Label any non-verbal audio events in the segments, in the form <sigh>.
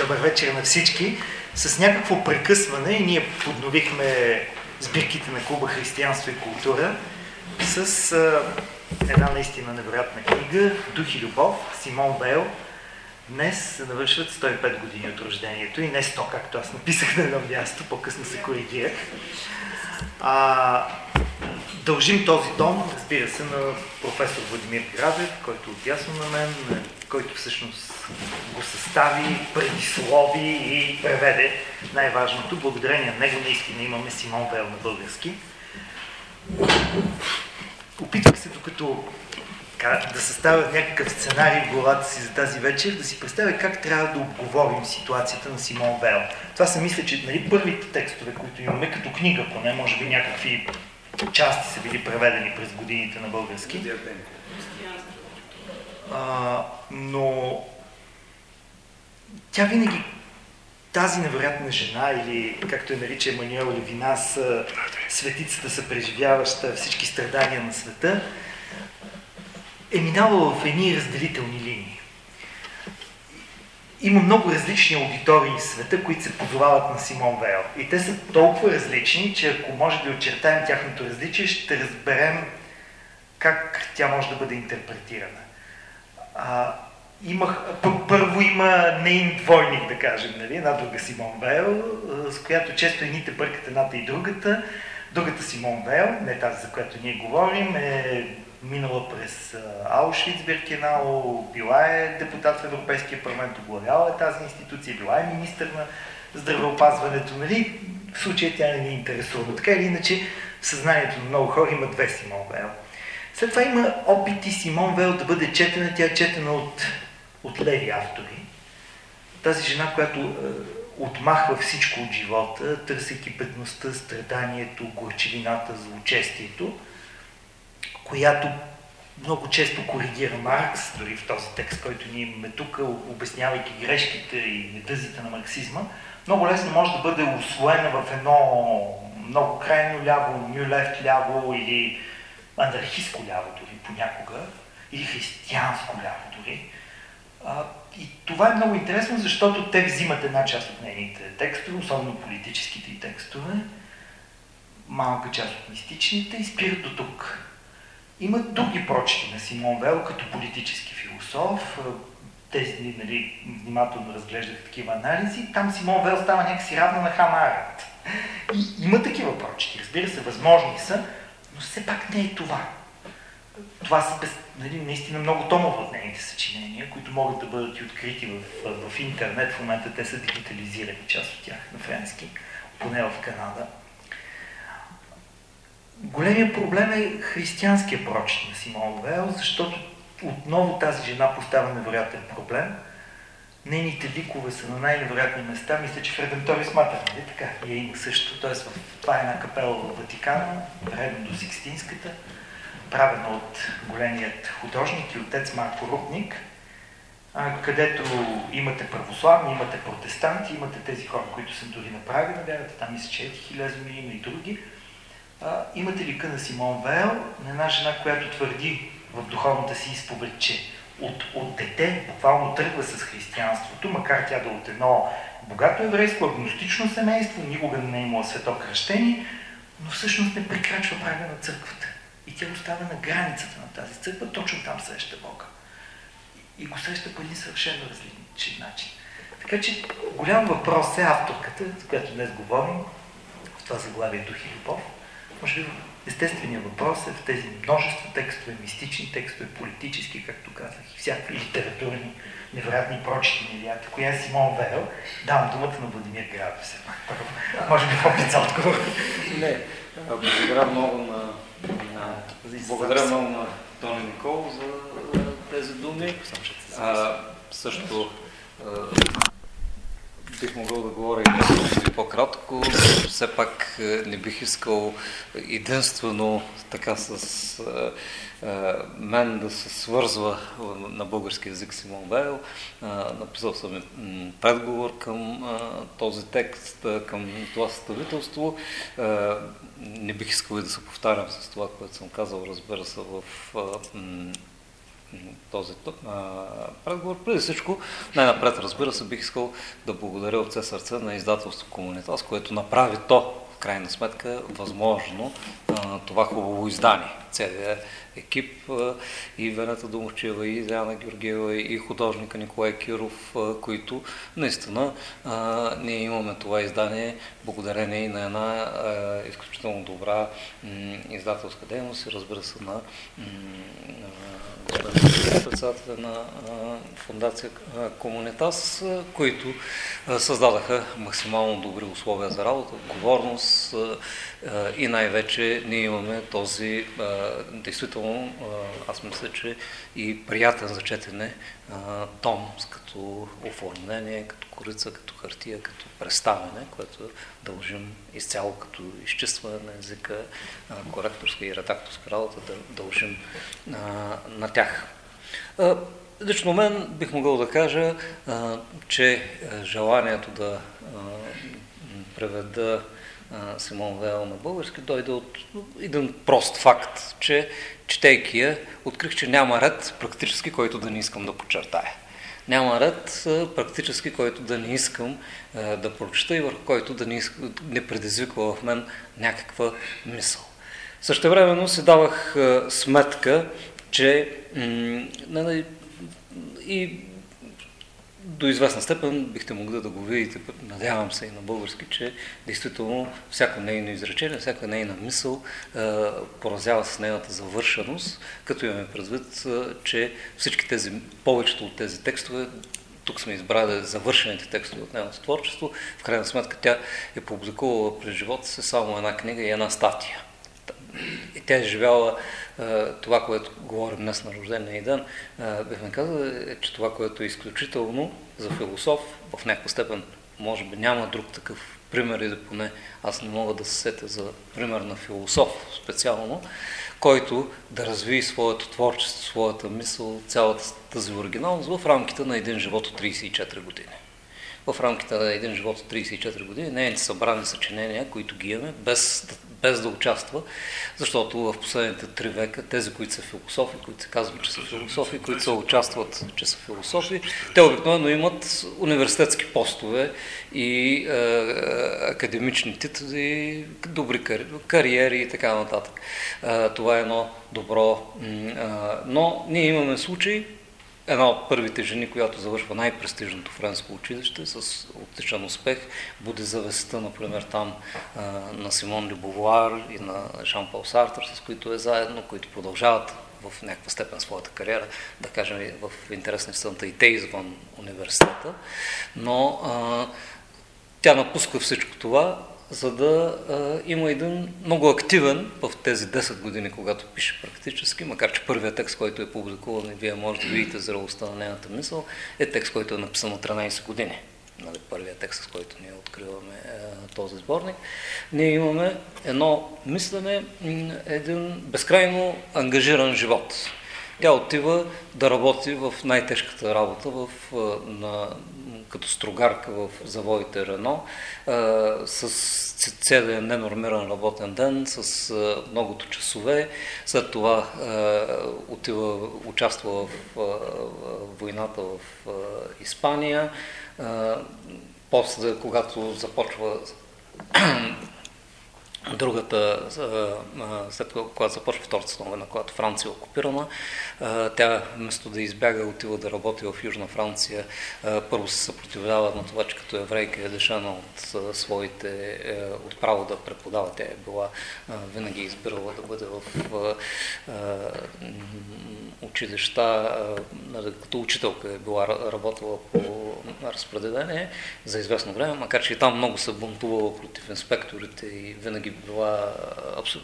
Добър вечер на всички. С някакво прекъсване ние подновихме сбирките на клуба Християнство и култура с а, една наистина невероятна книга Дух и любов, Симон Бейл. Днес се навършват 105 години от рождението и не 100, както аз написах на едно място, по-късно се коригирах. А, дължим този дом, разбира се, на професор Владимир Градев, който е отясно на мен, който всъщност го състави, предислови и преведе най-важното. Благодарение на него наистина имаме Симон Вел на български. Опитвах се, докато да съставя някакъв сценарий в главата си за тази вечер, да си представя как трябва да обговорим ситуацията на Симон Вел. Това се мисля, че нали, първите текстове, които имаме като книга, поне може би някакви части са били преведени през годините на български. А, но тя винаги, тази невероятна жена, или както я нарича Емануел Левинас, светицата съпреживяваща всички страдания на света, е минала в едни разделителни линии. Има много различни аудитории в света, които се позовават на Симон Вейл. И те са толкова различни, че ако може да очертаем тяхното различие, ще разберем как тя може да бъде интерпретирана. А, имах, първо има нейн двойник, да кажем, нали? една друга Симон Вейл, с която често едните бъркат едната и другата. Другата Симон Вейл, не тази, за която ние говорим, е минала през Аушвиц, Биркенау, била е депутат в Европейския парламент, оглавяла е тази институция, била е министър на здравеопазването, нали? В случая тя не ни интересува. Но така или иначе, в съзнанието на много хора има две Симон Вейл. След това има опити Симон Вел да бъде четена. Тя е четена от, от леви автори. Тази жена, която отмахва всичко от живота, търсейки бедността, страданието, горчевината, злочестието, която много често коригира Маркс, дори в този текст, който ние имаме тук, обяснявайки грешките и недъзите на марксизма, много лесно може да бъде освоена в едно много крайно ляво, нью лефт ляво или анархистско ляво дори понякога, или християнско ляво дори. И това е много интересно, защото те взимат една част от нейните текстове, особено политическите текстове, малка част от мистичните и спират до тук. Има други прочити на Симон Вел като политически философ. Тези дни нали, внимателно разглеждах такива анализи. Там Симон Вел става някакси равна на Хана. И има такива прочити. Разбира се, възможни са, но все пак не е това. Това са без, нали, наистина много томове от нейните съчинения, които могат да бъдат и открити в, в интернет. В момента те са дигитализирани, част от тях на френски, поне в Канада. Големия проблем е християнския прочит на Симон Вел, защото отново тази жена поставя невероятен проблем. Нейните ликове са на най-невероятни места. Мисля, че в Редемторис Матер, нали така? Я има също. Т.е. това е една капела в Ватикана, редно до Сикстинската, правена от големият художник и отец Марко Рупник, където имате православни, имате протестанти, имате тези хора, които са дори направили на вярата, там мисля, че Хилезми има и други. Имате лика на Симон Вел, на една жена, която твърди в духовната си изповед, че от, от дете буквално тръгва с християнството, макар тя да е от едно богато еврейско, агностично семейство, никога не е имала свето кръщение, но всъщност не прекрачва прага на църквата. И тя остава на границата на тази църква, точно там среща Бога. И, го среща по един съвършено различен начин. Така че голям въпрос е авторката, за която днес говорим, в това заглавие Дух и любов. Може би естественият въпрос е в тези множество текстове, мистични текстове, политически, както казах, и всякакви литературни, невероятни прочити милиарди. Коя е Симон Вел? Давам думата на Владимир Градов все пак. Първо, може би по-пица отговор. Не, благодаря много на, на благодаря много на Тони Никол за тези думи. А, също бих могъл да говоря и по-кратко. Все пак е, не бих искал единствено така с е, е, мен да се свързва на български язик Симон Вейл. Написал съм предговор към този текст, към това съставителство. Не бих искал и да се повтарям с това, което съм казал, разбира се, в този разговор. Преди всичко, най-напред, разбира се, бих искал да благодаря от все сърце на издателство Комунитас, което направи то, в крайна сметка, възможно това хубаво издание. Целият екип и Венета Домовчева, и Диана Георгиева, и художника Николай Киров, които наистина ние имаме това издание благодарение и на една изключително добра издателска дейност и разбира се на председателя на фундация Комунитас, които създадаха максимално добри условия за работа, отговорност и най-вече ние имаме този, действително, аз мисля, че и приятен за четене том, като оформление, като корица, като хартия, като представяне, което дължим изцяло като изчистване на езика, коректорска и редакторска работа, да дължим на тях. Лично мен бих могъл да кажа, че желанието да преведа Симон Вел на български дойде от един прост факт, че четейки я, открих, че няма ред практически, който да не искам да подчертая. Няма ред практически, който да не искам да прочета и върху който да не, иска, не предизвиква в мен някаква мисъл. Същевременно си давах сметка, че нали, и до известна степен бихте могли да го видите, надявам се и на български, че действително всяко нейно изречение, всяка нейна мисъл поразява с нейната завършеност, като имаме предвид, че всички тези, повечето от тези текстове, тук сме избрали завършените текстове от нейното творчество, в крайна сметка тя е публикувала през живота си само една книга и една статия. И тя е живяла това, което говорим днес на рождения ден, бихме казали, е, че това, което е изключително за философ, в някаква степен, може би няма друг такъв пример, или поне аз не мога да се сетя за пример на философ специално, който да разви своето творчество, своята мисъл, цялата тази оригиналност в рамките на един живот от 34 години. В рамките на един живот от 34 години нейните събрани съчинения, които ги имаме, без без да участва, защото в последните три века тези, които са философи, които се казват, че са философи, които са участват, че са философи, те обикновено имат университетски постове и е, академични титули, добри кариери и така нататък. Е, това е едно добро. Е, но ние имаме случаи, една от първите жени, която завършва най-престижното френско училище с отличен успех, буди завестта, например, там на Симон Любовуар и на Жан-Пол Сартър, с които е заедно, които продължават в някаква степен своята кариера, да кажем в интерес на истината и те извън университета. Но а, тя напуска всичко това за да а, има един много активен в тези 10 години, когато пише практически, макар че първият текст, който е публикуван и вие може да видите зрелостта на нейната мисъл, е текст, който е написан от 13 години. Нали, първият текст, с който ние откриваме а, този сборник. Ние имаме едно мислене, един безкрайно ангажиран живот. Тя отива да работи в най-тежката работа в, на, като строгарка в заводите Рено, с целият ненормиран работен ден, с многото часове. След това отива, участва в войната в Испания. После, когато започва Другата, след когато започва Втората световна когато Франция е окупирана, тя вместо да избяга, отива да работи в Южна Франция. Първо се съпротивлява на това, че като еврейка е лишена от своите, е, от право да преподава. Тя е била винаги избирала да бъде в училища, като учителка е била работила по разпределение за известно време, макар че и там много се бунтувала против инспекторите и винаги била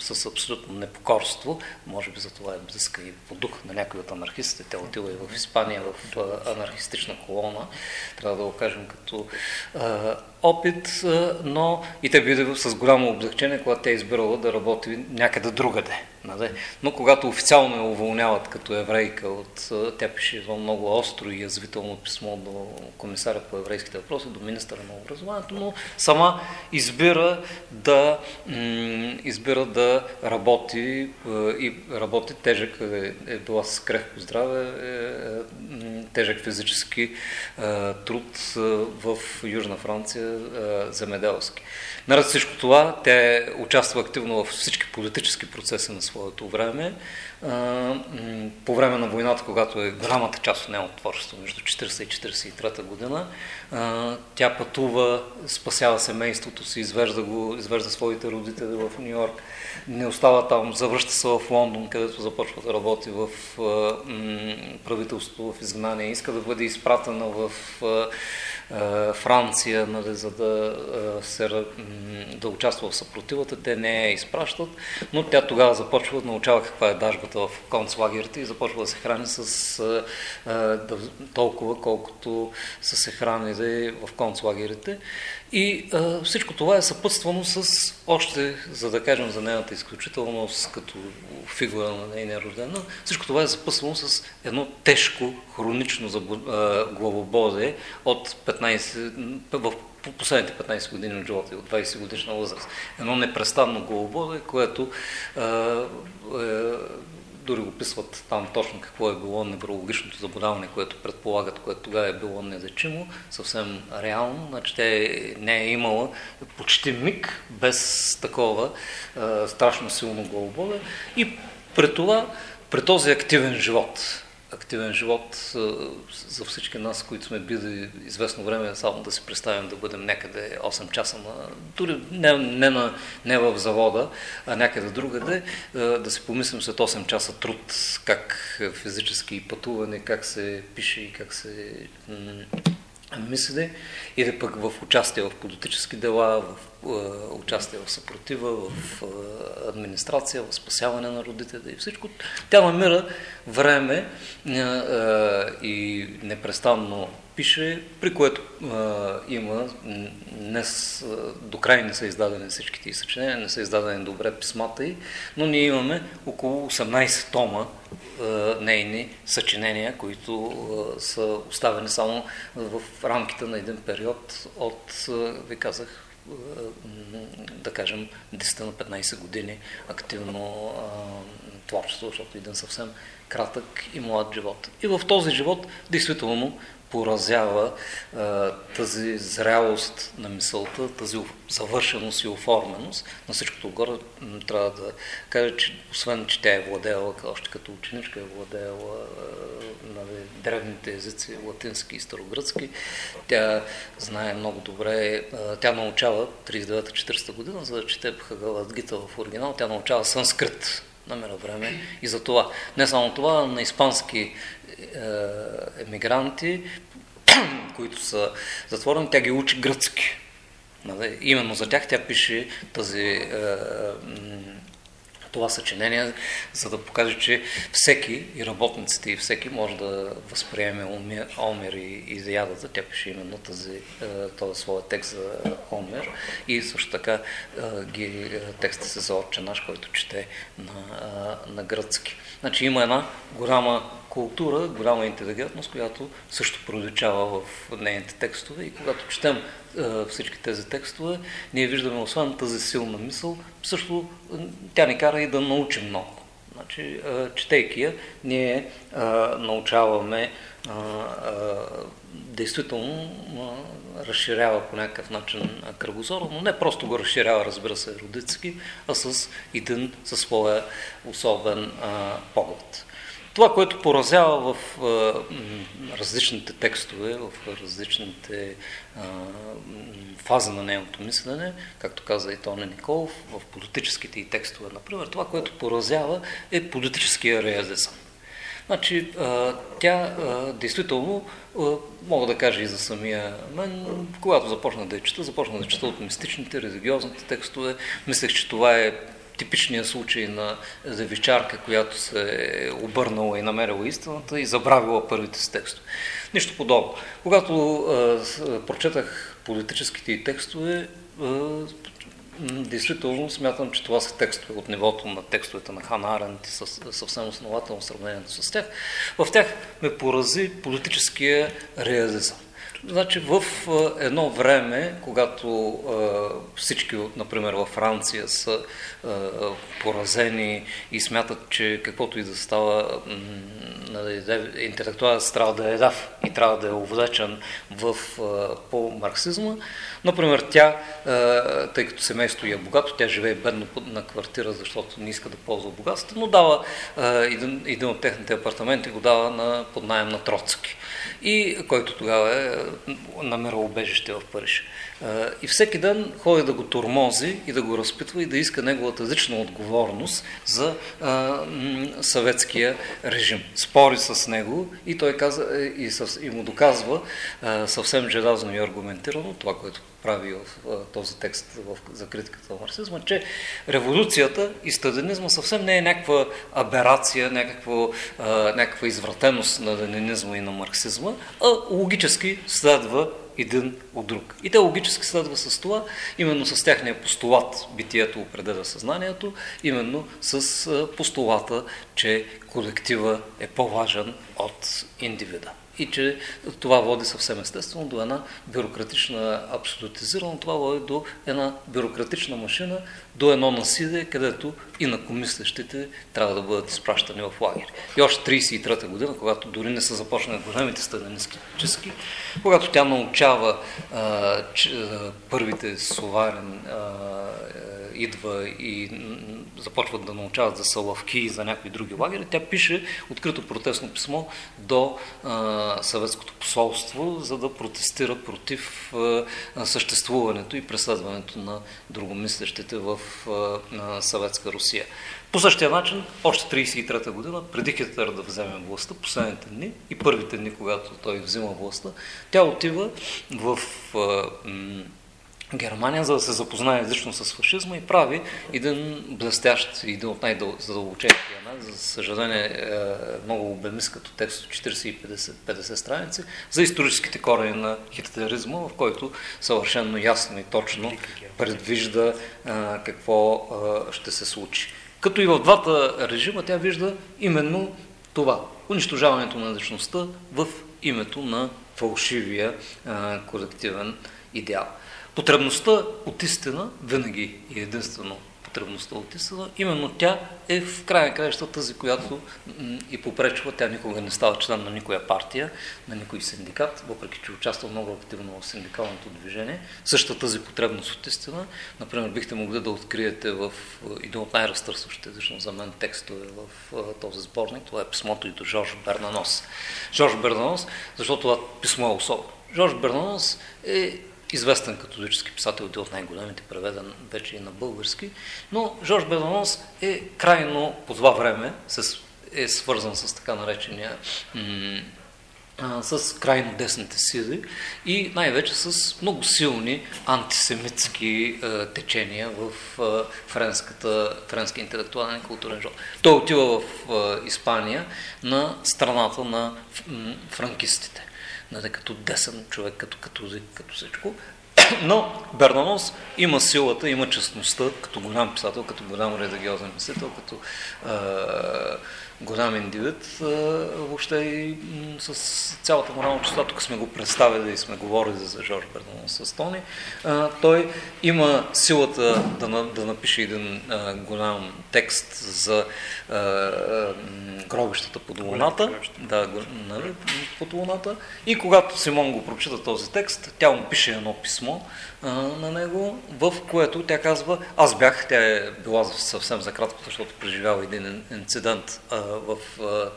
с абсолютно непокорство. Може би за това е близка и по дух на някои от анархистите. Те отива и в Испания в анархистична колона. Трябва да го кажем като опит, но и те биде с голямо облегчение, когато тя е избирала да работи някъде другаде. Нали? Но когато официално я уволняват като еврейка, от, тя пише едно много остро и язвително писмо до комисаря по еврейските въпроси, до министра на образованието, но сама избира да, избира да работи и работи тежък, е, е била с крехко здраве, е, е, тежък физически труд в Южна Франция, земеделски. Наред всичко това, тя участва активно в всички политически процеси на своето време. По време на войната, когато е голямата част от нейното творчество, между 40 и 43 година, тя пътува, спасява семейството си, извежда, го, извежда своите родители в Нью Йорк, не остава там, завръща се в Лондон, където започва да работи в правителството в изгнание, иска да бъде изпратена в Франция, нали, за да, се, да участва в съпротивата. Те не я изпращат, но тя тогава започва да научава каква е дажбата в концлагерите и започва да се храни с толкова, колкото са се хранили в концлагерите. И а, всичко това е съпътствано с още, за да кажем за нейната изключителност като фигура на нейния рождена, всичко това е съпътствано с едно тежко, хронично главободие от 15, в последните 15 години от живота и от 20 годишна възраст. Едно непрестанно главободие, което а, е, дори описват там точно какво е било неврологичното заболяване, което предполагат, което тогава е било незачимо, съвсем реално. Значи тя не е имала почти миг без такова а, страшно силно главоболие и при това, при този активен живот, активен живот за всички нас, които сме били известно време, само да си представим да бъдем някъде 8 часа, на, дори не, не, на, не в завода, а някъде другаде, да си помислим след 8 часа труд, как физически пътуване, как се пише и как се мисли, или пък в участие в политически дела, в участие в съпротива, в администрация, в спасяване на родителите и всичко. Тя намира време и непрестанно пише, при което има, днес до край не са издадени всичките съчинения, не са издадени добре писмата й, но ние имаме около 18 тома нейни съчинения, които са оставени само в рамките на един период от, ви казах, да кажем, 10 на 15 години активно творчество, защото един съвсем кратък и млад живот. И в този живот, действително, поразява а, тази зрялост на мисълта, тази завършеност и оформеност. На всичкото отгоре трябва да кажа, че освен, че тя е владеяла, още като ученичка е владеяла нали, древните езици, латински и старогръцки, тя знае много добре, а, тя научава 39-40 година, за да чете Бхагаладгита в оригинал, тя научава санскрит намира време и за това. Не само това, на испански емигранти, <clears throat> които са затворени, тя ги учи гръцки. Нали? Именно за тях тя пише тази е, това съчинение, за да покаже, че всеки, и работниците, и всеки може да възприеме Омер и, и Заядата. Тя пише именно тази, е, този своя текст за Омер и също така е, ги, е, текста се за Отче наш, който чете на, на гръцки. Значи има една голяма култура, голяма интелигентност, която също проличава в нейните текстове и когато четем всички тези текстове, ние виждаме освен тази силна мисъл, също тя ни кара и да научим много. Значи, четейки я, ние научаваме действително разширява по някакъв начин кръгозора, но не просто го разширява, разбира се, родицки, а с един със своя особен поглед. Това, което поразява в различните текстове, в различните фази на нейното мислене, както каза и Тони Николов, в политическите и текстове, например, това, което поразява е политическия реализъм. Значи, тя действително, мога да кажа и за самия мен, когато започна да я чета, започна да чета от мистичните, религиозните текстове. Мислех, че това е типичния случай на завичарка, която се е обърнала и намерила истината и забравила първите си текстове. Нищо подобно. Когато а, прочетах политическите текстове Действително смятам, че това са текстове от нивото на текстовете на Хана Аренд и съвсем основателно сравнението с тях. В тях ме порази политическия реализъм. Значи в едно време, когато всички, например във Франция, са поразени и смятат, че каквото и да става, интелектуалът трябва да е дав и трябва да е увлечен в, по марксизма, Например, тя, тъй като семейство е богато, тя живее бедно на квартира, защото не иска да ползва богатство, но дава един, един от техните апартаменти, го дава на, под найем на Троцки и който тогава е намерил убежище в Париж. И всеки ден ходи да го тормози и да го разпитва и да иска неговата лична отговорност за а, съветския режим. Спори с него и той каза, и, със, и му доказва съвсем желязно и аргументирано това, което прави в този текст в, за критиката на марксизма, че революцията и стадинизма съвсем не е някаква аберация, някаква, някаква извратеност на ленинизма и на марксизма, а логически следва един от друг. И те логически следва с това, именно с тяхния постулат битието определя съзнанието, именно с постулата, че колектива е по-важен от индивида и че това води съвсем естествено до една бюрократична абсолютизирана, това води до една бюрократична машина, до едно насилие, където и на комислещите трябва да бъдат изпращани в лагери. И още 33-та година, когато дори не са започнали големите сталинистически, когато тя научава а, че, а, първите Соварен а, идва и започват да научават за Салавки и за някои други лагери, тя пише открито протестно писмо до а, съветското посолство, за да протестира против съществуването и преследването на другомислещите в съветска Русия. По същия начин, още 33-та година, преди Хитлер да вземе властта, последните дни и първите дни, когато той взима властта, тя отива в Германия, за да се запознае лично с фашизма и прави един блестящ, един от най-задълбочените анализ, за съжаление е много обемист като текст от 40 и 50, 50 страници, за историческите корени на хитлеризма, в който съвършенно ясно и точно предвижда а, какво а, ще се случи. Като и в двата режима тя вижда именно това, унищожаването на личността в името на фалшивия колективен идеал. Потребността от истина винаги е единствено потребността от истина. Именно тя е в крайна краища тази, която и попречва. Тя никога не става член на никоя партия, на никой синдикат, въпреки че участва много активно в синдикалното движение. Същата тази потребност от истина, например, бихте могли да откриете в един от най-разтърсващите лично за мен текстове в този сборник. Това е писмото и до Жорж Бернанос. Жорж Бернанос, защото това писмо е особено. Жорж Бернанос е известен католически писател, един от най-големите, преведен вече и на български, но Жорж Беланос е крайно по това време е свързан с така наречения с крайно десните сили и най-вече с много силни антисемитски е, течения в е, френската, френски интелектуален и културен живот. Той отива в е, Испания на страната на франкистите нали, като десен човек, като католик, като всичко. <clears throat> Но Бернанос има силата, има честността, като голям писател, като голям религиозен мислител, като голям индивид, въобще и с цялата морална чистота, тук сме го представили и сме говорили за Жорж Бернон с Тони, той има силата да, да напише един голям текст за гробищата под луната, да, нали, под луната, и когато Симон го прочита този текст, тя му пише едно писмо, на него, в което тя казва, аз бях, тя е била съвсем за кратко, защото преживява един инцидент а, в,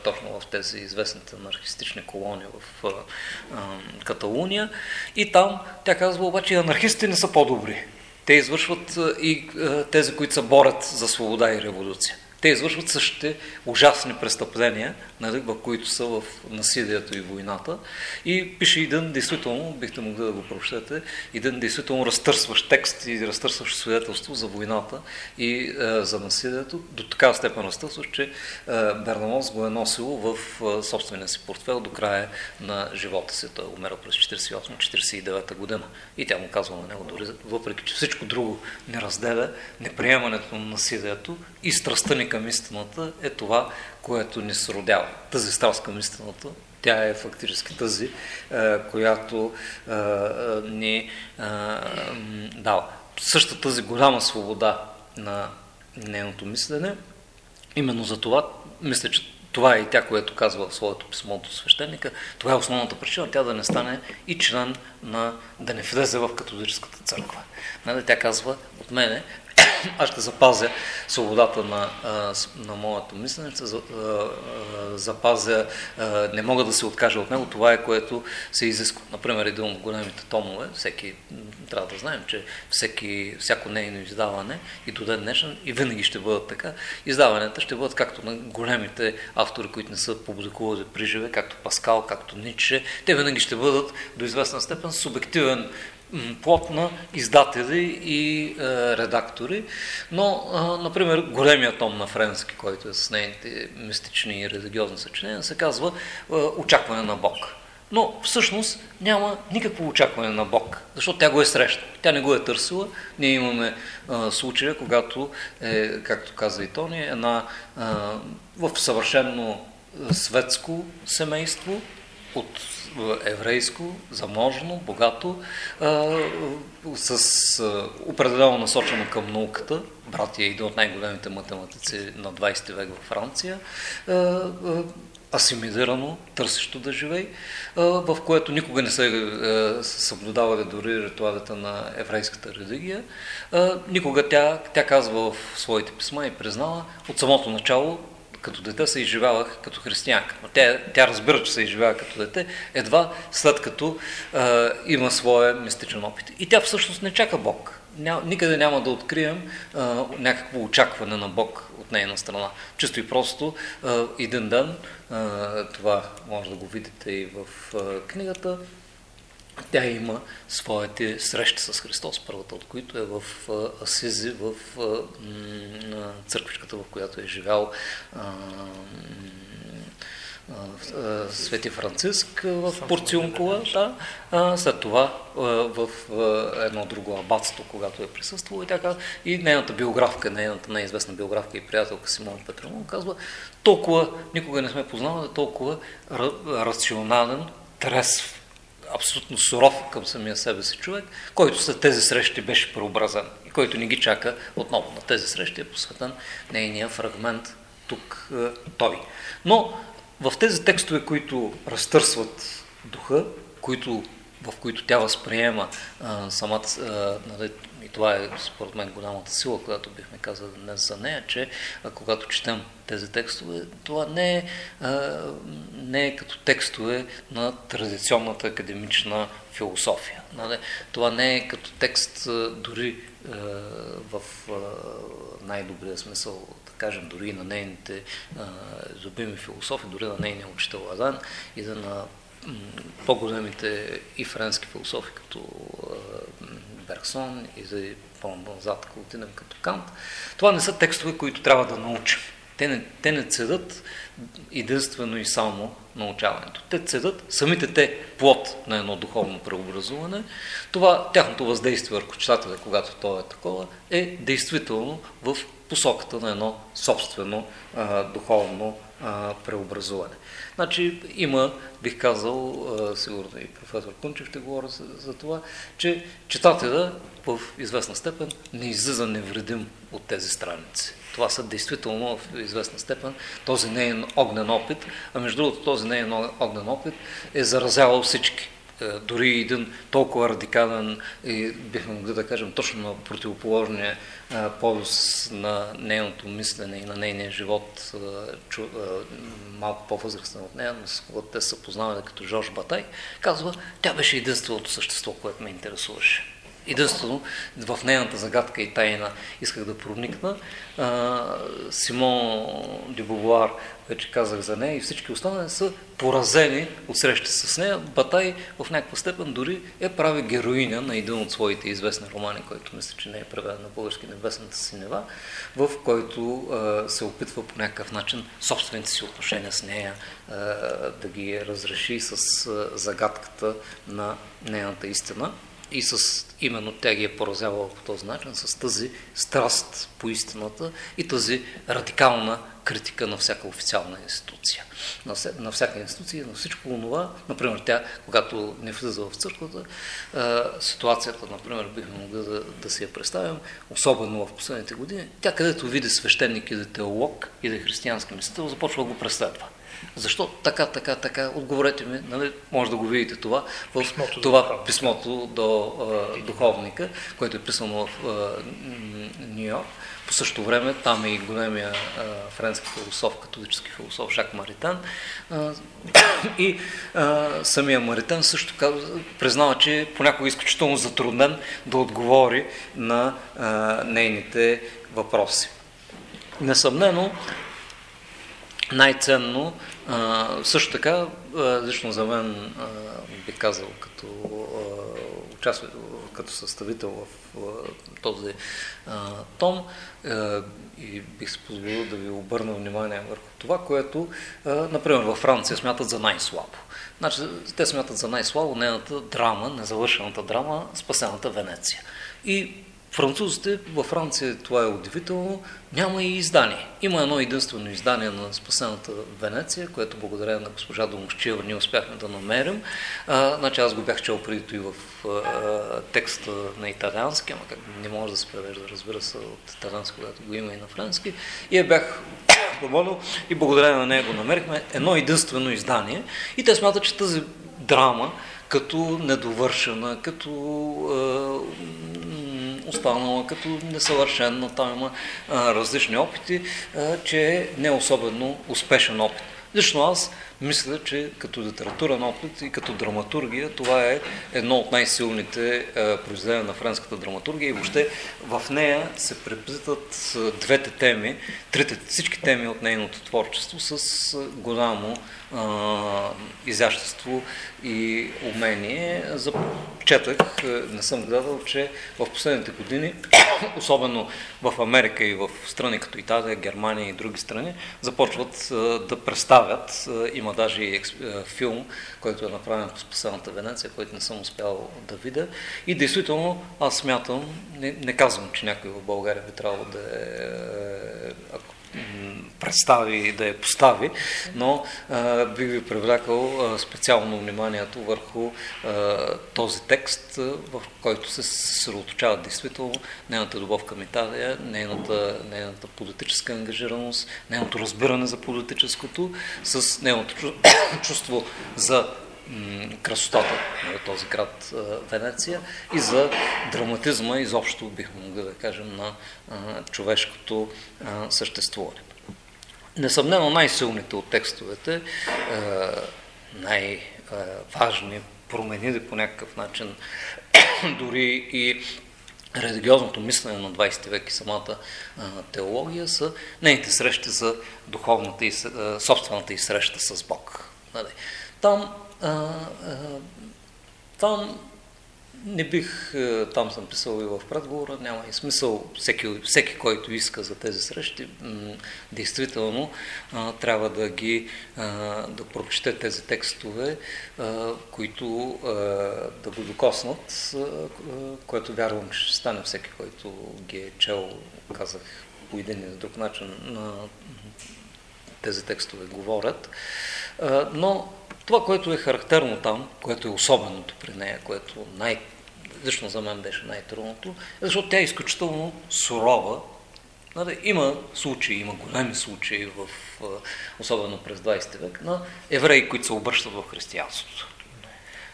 точно в тези известните анархистични колонии в Каталуния и там тя казва, обаче анархистите не са по-добри. Те извършват и тези, които се борят за свобода и революция. Те извършват същите ужасни престъпления, в които са в насилието и войната. И пише един, действително, бихте могли да го прочетете, един действително разтърсващ текст и разтърсващ свидетелство за войната и е, за насилието, до такава степен разтърсващ, че е, Бернамос го е носил в е, собствения си портфел до края на живота си. Той е умерал през 48-49 година. И тя му казва на него, дори въпреки че всичко друго не разделя, неприемането на насилието и страстта ни към истината е това, което ни сродява. Тази страст към истината, тя е фактически тази, която ни дава. Същата тази голяма свобода на нейното мислене, именно за това, мисля, че това е и тя, което казва в своето писмо до свещеника. Това е основната причина, тя да не стане и член на, да не влезе в католическата църква. Нали, тя казва, от мене аз ще запазя свободата на, на моето мислене, запазя, не мога да се откажа от него, това е което се изисква. Например, един от големите томове, всеки, трябва да знаем, че всеки, всяко нейно издаване и до ден днешен, и винаги ще бъдат така, издаванията ще бъдат както на големите автори, които не са публикували при живе, както Паскал, както Ниче, те винаги ще бъдат до известна степен субективен плод на издатели и е, редактори, но, е, например, големият том на Френски, който е с нейните мистични и религиозни съчинения, се казва е, Очакване на Бог. Но всъщност няма никакво очакване на Бог, защото тя го е срещала. Тя не го е търсила. Ние имаме а, случая, когато, е, както каза и Тони, една а, в съвършенно светско семейство от еврейско, заможно, богато, с определено насочено към науката. Братия е един от най-големите математици на 20 век във Франция асимилирано, търсещо да живей, в което никога не се съблюдавали дори ритуалите на еврейската религия. Никога тя, тя казва в своите писма и признава от самото начало като дете се изживявах като християнка. Но тя, тя разбира, че се изживява като дете, едва след като а, има своя мистичен опит. И тя всъщност не чака Бог. Ня, никъде няма да открием а, някакво очакване на Бог от нейна страна. Чисто и просто а, един ден, а, това може да го видите и в а, книгата, тя има своите срещи с Христос, първата от които е в Асизи, в църквичката, в която е живял Свети Франциск в Порциункула, да. след това в едно друго абатство, когато е присъствало и така. И нейната биографка, нейната най-известна биографка и приятелка Симон Петромон казва, толкова, никога не сме познавали толкова рационален, трезв абсолютно суров към самия себе си човек, който след тези срещи беше преобразен и който не ги чака отново. На тези срещи е посветен нейния фрагмент тук е, той. Но в тези текстове, които разтърсват духа, които, в които тя възприема а, самата, а, нали, и това е според мен голямата сила, която бихме казали днес за нея, че а, когато четем тези текстове, това не е, а, не е като текстове на традиционната академична философия. Нали? Това не е като текст а, дори а, в а, най-добрия смисъл, кажем, дори на нейните а, любими философи, дори на нейния учител Адан и да на по-големите и френски философи, като Берксон и за по-назад, отидем като Кант. Това не са текстове, които трябва да научим. Те не, те не цедат единствено и само научаването. Те цедат самите те плод на едно духовно преобразуване. Това, тяхното въздействие върху читателя, когато то е такова, е действително в посоката на едно собствено а, духовно а, преобразуване. Значи има, бих казал, сигурно и професор Кунчев ще говори за, за това, че читателя в известна степен не излиза невредим от тези страници. Това са действително в известна степен този нейен огнен опит, а между другото този нейен огнен опит е заразявал всички. Е, дори един толкова радикален и бихме могли да кажем точно на противоположния е, полюс на нейното мислене и на нейния живот, е, малко по-възрастен от нея, но с когото те са познавали като Жорж Батай, казва, тя беше единственото същество, което ме интересуваше. единствено в нейната загадка и тайна исках да проникна. Симон Дебовуар, вече казах за нея, и всички останали са поразени от срещи с нея. Батай в някаква степен дори е прави героиня на един от своите известни романи, който мисля, че не е преведен на български Небесната синева, в който се опитва по някакъв начин собствените си отношения с нея да ги разреши с загадката на нейната истина и с именно тя ги е поразявала по този начин, с тази страст по истината и тази радикална критика на всяка официална институция. На, на всяка институция, на всичко това, например, тя, когато не влиза в църквата, ситуацията, например, бихме могли да, да си я представим, особено в последните години, тя където види свещеник или теолог или християнски мислител, започва да го преследва. Защо така, така, така? Отговорете ми, нали? може да го видите това в писмото това до писмото до а, духовника, което е писано в Нью Йорк. По същото време там е и големия а, френски философ, католически философ Жак Маритан. А, и а, самия Маритан също казва, признава, че понякога е изключително затруднен да отговори на а, нейните въпроси. Несъмнено, най-ценно а, също така, лично за мен бих казал като участие, като съставител в този а, том а, и бих се позволил да ви обърна внимание върху това, което, а, например, във Франция смятат за най-слабо. Значи, те смятат за най-слабо нейната драма, незавършената драма, спасената Венеция. И Французите във Франция, това е удивително, няма и издание. Има едно единствено издание на спасената Венеция, което благодарение на госпожа Домощиева ние успяхме да намерим. А, значи аз го бях чел преди и в а, текста на италиански, ама как не може да се превежда, разбира се, от италиански, когато го има и на френски. И я бях помолил и благодарение на нея го намерихме едно единствено издание. И те смятат, че тази драма, като недовършена, като останала като несъвършена, там има а, различни опити, а, че е не особено успешен опит. Лично аз мисля, че като литературен опит и като драматургия това е едно от най-силните произведения на френската драматургия и въобще в нея се преплитат двете теми, трите, всички теми от нейното творчество с голямо а, изящество и умение. Започетах, не съм гледал, че в последните години, <coughs> особено в Америка и в страни като Италия, Германия и други страни, започват да представят, има даже и филм, който е направен по спасената Венеция, който не съм успял да видя. И действително аз смятам, не, не казвам, че някой в България би трябвало да е, ако представи и да я постави, но а, бих ви привлякал специално вниманието върху а, този текст, в който се съсредоточава действително нейната любов към Италия, нейната, нейната политическа ангажираност, нейното разбиране за политическото, с нейното <coughs> чувство за красотата на този град Венеция и за драматизма изобщо, бихме могли да кажем, на човешкото съществуване. Несъмнено най-силните от текстовете, най-важни, променили по някакъв начин <coughs> дори и религиозното мислене на 20 век и самата теология са нейните срещи за духовната и собствената и среща с Бог. Нали? Там а, а, там не бих, там съм писал и в предговора, няма и смисъл всеки, всеки който иска за тези срещи, действително трябва да ги, да прочете тези текстове, които да го докоснат, а, което вярвам, че ще стане всеки, който ги е чел, казах по един или друг начин на тези текстове говорят. Но това, което е характерно там, което е особеното при нея, което най- лично за мен беше най-трудното, е защото тя е изключително сурова. Нали, има случаи, има големи случаи, в, особено през 20 век, на евреи, които се обръщат в християнството.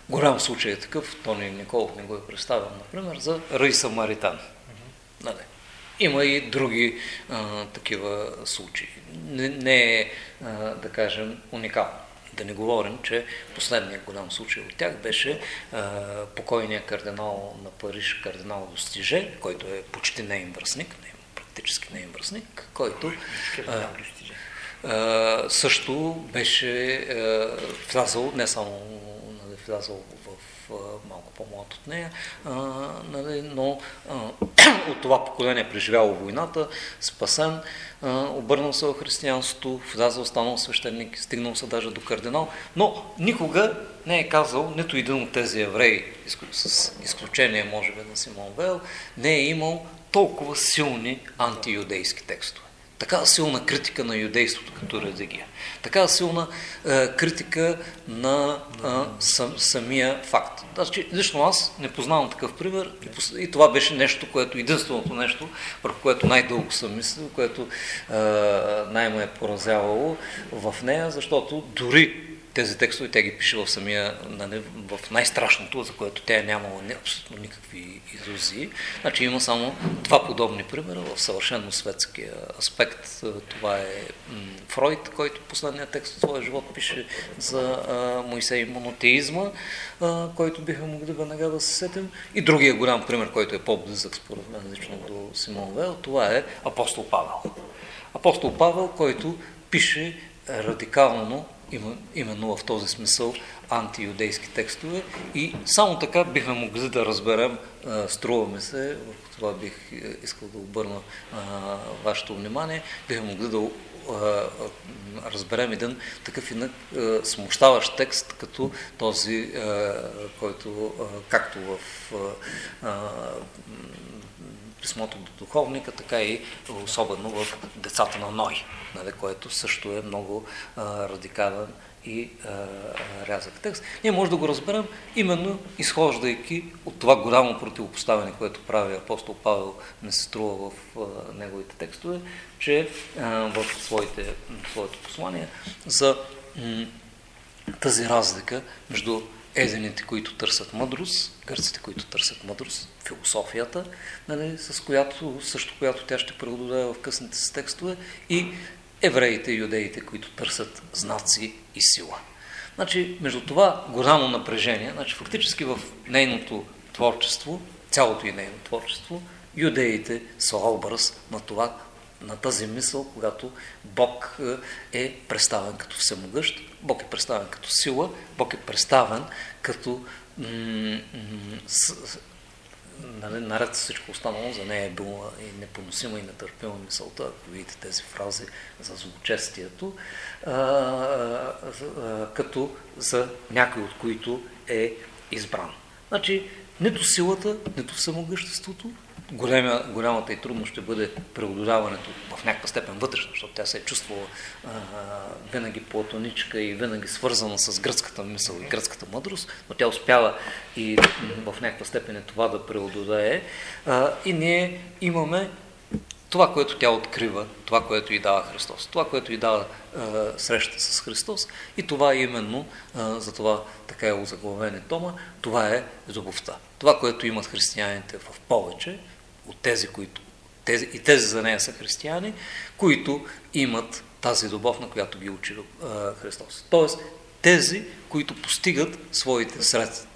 Голям случай е такъв, Тони Николов не го е представен, например, за Ръй Самаритан. Нали. Има и други а, такива случаи. Не, не е, а, да кажем, уникално. Да не говорим, че последният голям случай от тях беше а, покойният кардинал на Париж, кардинал Достиже, който е почти неин връзник, не, практически неин връзник, който а, а, също беше а, влязал, не само влязал малко по-млад от нея, а, нали, но а, <clears throat> от това поколение преживяло войната, спасен, а, обърнал се в християнството, влязал, станал свещеник, стигнал се даже до кардинал, но никога не е казал, нито един от тези евреи, с изключение може би на Симон Вел, не е имал толкова силни антиюдейски текстове. Такава силна критика на юдейството като религия. Такава силна е, критика на е, сам, самия факт. Значи, лично аз не познавам такъв пример и, и това беше нещо, което, единственото нещо, върху което най-дълго съм мислил, което е, най-ме е поразявало в нея, защото дори тези текстове тя ги пише в самия, нали, в най-страшното, за което тя е нямала абсолютно никакви иллюзии. Значи има само два подобни примера в съвършенно светския аспект. Това е Фройд, който последния текст от своя живот пише за Моисей и монотеизма, който биха могли веднага да се сетим. И другия голям пример, който е по-близък според мен лично до Симон Вел, това е апостол Павел. Апостол Павел, който пише радикално именно в този смисъл антиюдейски текстове. И само така бихме могли да разберем, струваме се, върху това бих е, искал да обърна вашето внимание, бихме могли да разберем един такъв инак смущаващ текст, като този, който, както в писмото до духовника, така и особено в децата на Ной, нали, което също е много а, радикален и а, рязък текст. Ние може да го разберем именно изхождайки от това голямо противопоставяне, което прави апостол Павел, не се струва в а, неговите текстове, че а, в своите, своето послание за тази разлика между едините, които търсят мъдрост, гърците, които търсят мъдрост, философията, нали, с която, също която тя ще преодолее в късните си текстове, и евреите и юдеите, които търсят знаци и сила. Значи, между това голямо напрежение, значи фактически в нейното творчество, цялото и нейно творчество, юдеите са образ на това, на тази мисъл, когато Бог е, е представен като всемогъщ, Бог е представен като сила, Бог е представен като нали, наред с всичко останало, за нея е била и непоносима и нетърпима мисълта, ако видите тези фрази за злочестието, като за някой от които е избран. Значи, нито силата, нито самогъществото, Голема, голямата и трудност ще бъде преодоляването в някаква степен вътрешно, защото тя се е чувствала а, винаги платоничка и винаги свързана с гръцката мисъл и гръцката мъдрост, но тя успява и в някаква степен е това да преодолее. А, и ние имаме това, което тя открива, това, което и дава Христос, това, което и дава среща с Христос и това е именно, е, за това така е озаглавен Тома, това е любовта. Това, което имат християните в повече, от тези, които тези, и тези за нея са християни, които имат тази любов, на която ги учи Христос. Тоест, тези, които постигат своите сред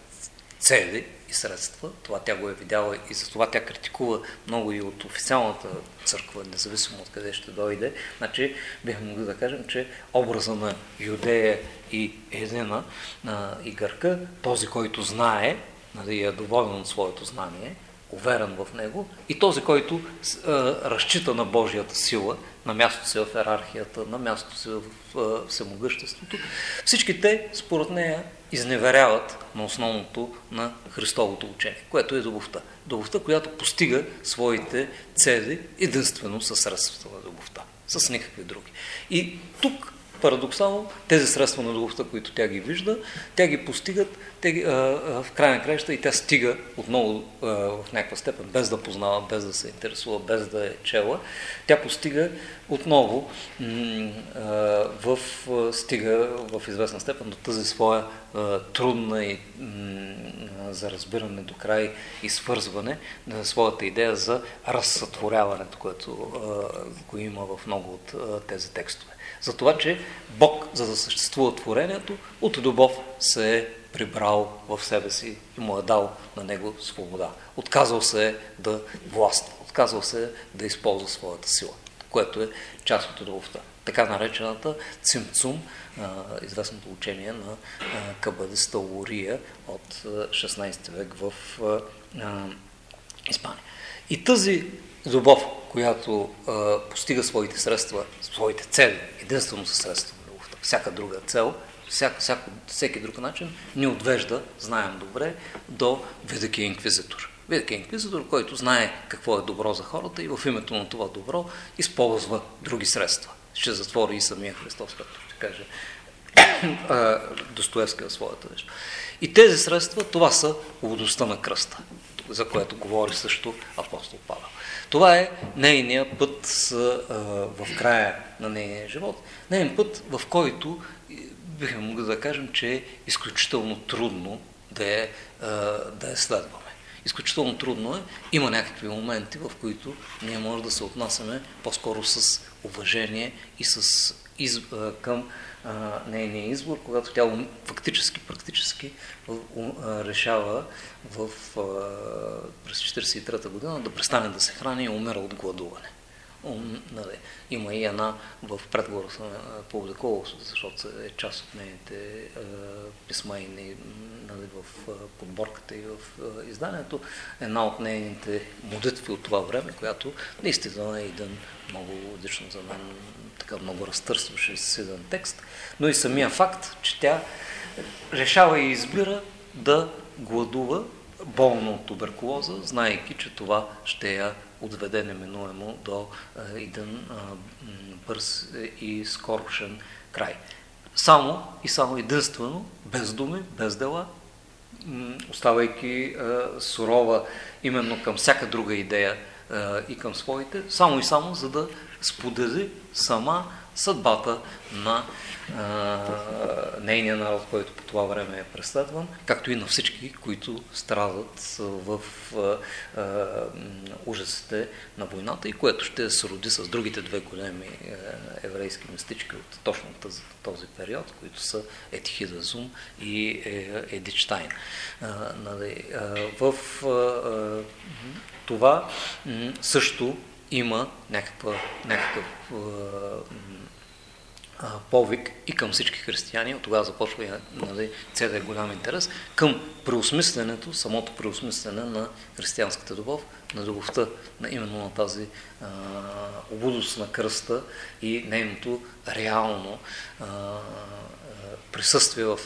цели и средства, това тя го е видяла и за това тя критикува много и от официалната църква, независимо от къде ще дойде. Значи, бихме могли да кажем, че образа на Юдея и Едина и Гърка, този, който знае, нали, е доволен от своето знание, уверен в него и този, който а, разчита на Божията сила, на мястото си в иерархията, на мястото си в а, всемогъществото, всички те, според нея, изневеряват на основното на Христовото учение, което е любовта. Любовта, която постига своите цели единствено със средствата на любовта, с никакви други. И тук Парадоксално, тези средства на любовта, които тя ги вижда, тя ги постигат те, а, а, в крайна краща и тя стига отново а, в някаква степен, без да познава, без да се интересува, без да е чела, тя постига отново а, в, стига в известна степен до тази своя а, трудна и за разбиране до край и свързване на своята идея за разсътворяването, което а, го има в много от а, тези текстове. За това, че Бог, за да съществува творението, от любов се е прибрал в себе си и му е дал на него свобода. Отказал се е да властва, отказал се е да използва своята сила, което е част от любовта. Така наречената цимцум, известното учение на кабадиста Лория от 16 век в Испания. И тази любов, която постига своите средства, своите цели, единствено със средства на любовта, всяка друга цел, всяк, всяк, всеки друг начин, ни отвежда, знаем добре, до Великия инквизитор. Великия инквизитор, който знае какво е добро за хората и в името на това добро използва други средства. Ще затвори и самия Христос, както ще каже Достоевски в своята нещо. И тези средства, това са лудостта на кръста, за което говори също апостол Павел. Това е нейният път в края на нейния живот. Нейният път, в който бихме могли да кажем, че е изключително трудно да е, да е следваме. Изключително трудно е. Има някакви моменти, в които ние може да се отнасяме по-скоро с уважение и с из, към нейния избор, когато тя фактически, практически решава в, през 1943 година да престане да се храни и умира от гладуване. Нали, има и една в предговора съм публикувал, защото е част от нейните е, писма и нали, в подборката и в е, изданието. Една от нейните молитви от това време, която наистина е един много лично за мен така много разтърсващ и съседен текст, но и самия факт, че тя решава и избира да гладува болно от туберкулоза, знаейки, че това ще я отведе неминуемо до един бърз и скорошен край. Само и само единствено, без думи, без дела, оставайки сурова именно към всяка друга идея и към своите, само и само за да сподели сама съдбата на а, нейния народ, който по това време е преследван, както и на всички, които страдат в а, а, ужасите на войната и което ще се роди с другите две големи а, еврейски мистички от точно този, този период, които са Етихида Зум и е, Едичтайн. Нали, в а, това също има някаква, някакъв повик и към всички християни, от тогава започва нали, целият голям интерес, към преосмисленето, самото преосмислене на християнската любов, на любовта, на именно на тази а, обудост на кръста и нейното реално а, присъствие в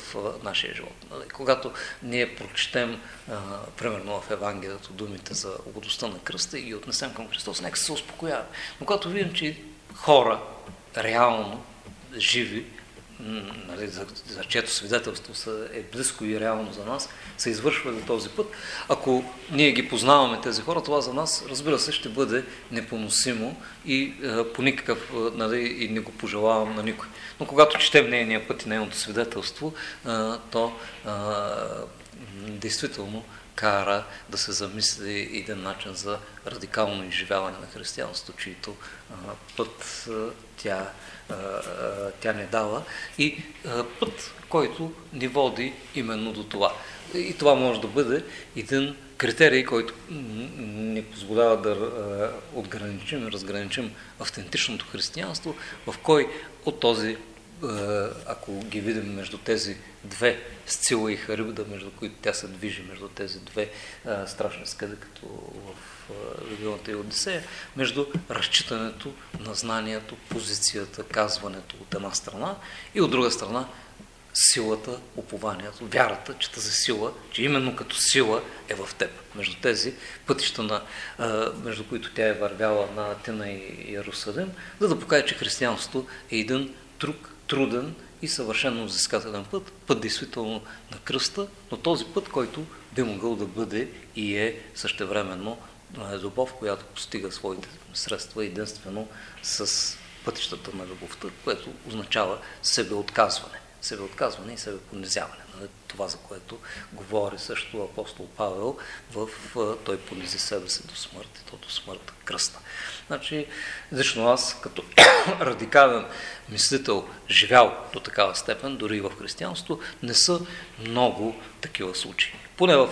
нашия живот. Нали, когато ние прочетем, а, примерно в Евангелието, думите за обудостта на кръста и ги отнесем към Христос, нека се успокоява. Но когато видим, че хора реално живи, нали, за, за чието свидетелство са, е близко и реално за нас, са извършвали този път. Ако ние ги познаваме тези хора, това за нас, разбира се, ще бъде непоносимо и е, по никакъв, е, нали, и не го пожелавам на никой. Но когато четем нейния път и нейното свидетелство, е, то е, действително кара да се замисли един начин за радикално изживяване на християнството, чието път тя, тя не дава и път, който ни води именно до това. И това може да бъде един критерий, който ни позволява да отграничим и разграничим автентичното християнство, в кой от този ако ги видим между тези две, Сцила и Харибда, между които тя се движи, между тези две страшни скъди, като в Вавилната и Одисея, между разчитането на знанието, позицията, казването от една страна и от друга страна силата, упованието, вярата, че тази сила, че именно като сила е в теб. Между тези пътища, на, а, между които тя е вървяла на Атина и Иерусалим, за да покаже, че християнството е един друг труден и съвършено взискателен път, път действително на кръста, но този път, който би могъл да бъде и е същевременно любов, която постига своите средства единствено с пътищата на любовта, което означава себеотказване. себеотказване и себепонизяване. Нали? Това, за което говори също апостол Павел, в той понизи себе си до смърт и то до смърт кръста. Значи, лично аз, като <coughs> радикален мислител, живял до такава степен, дори и в християнство, не са много такива случаи. Поне в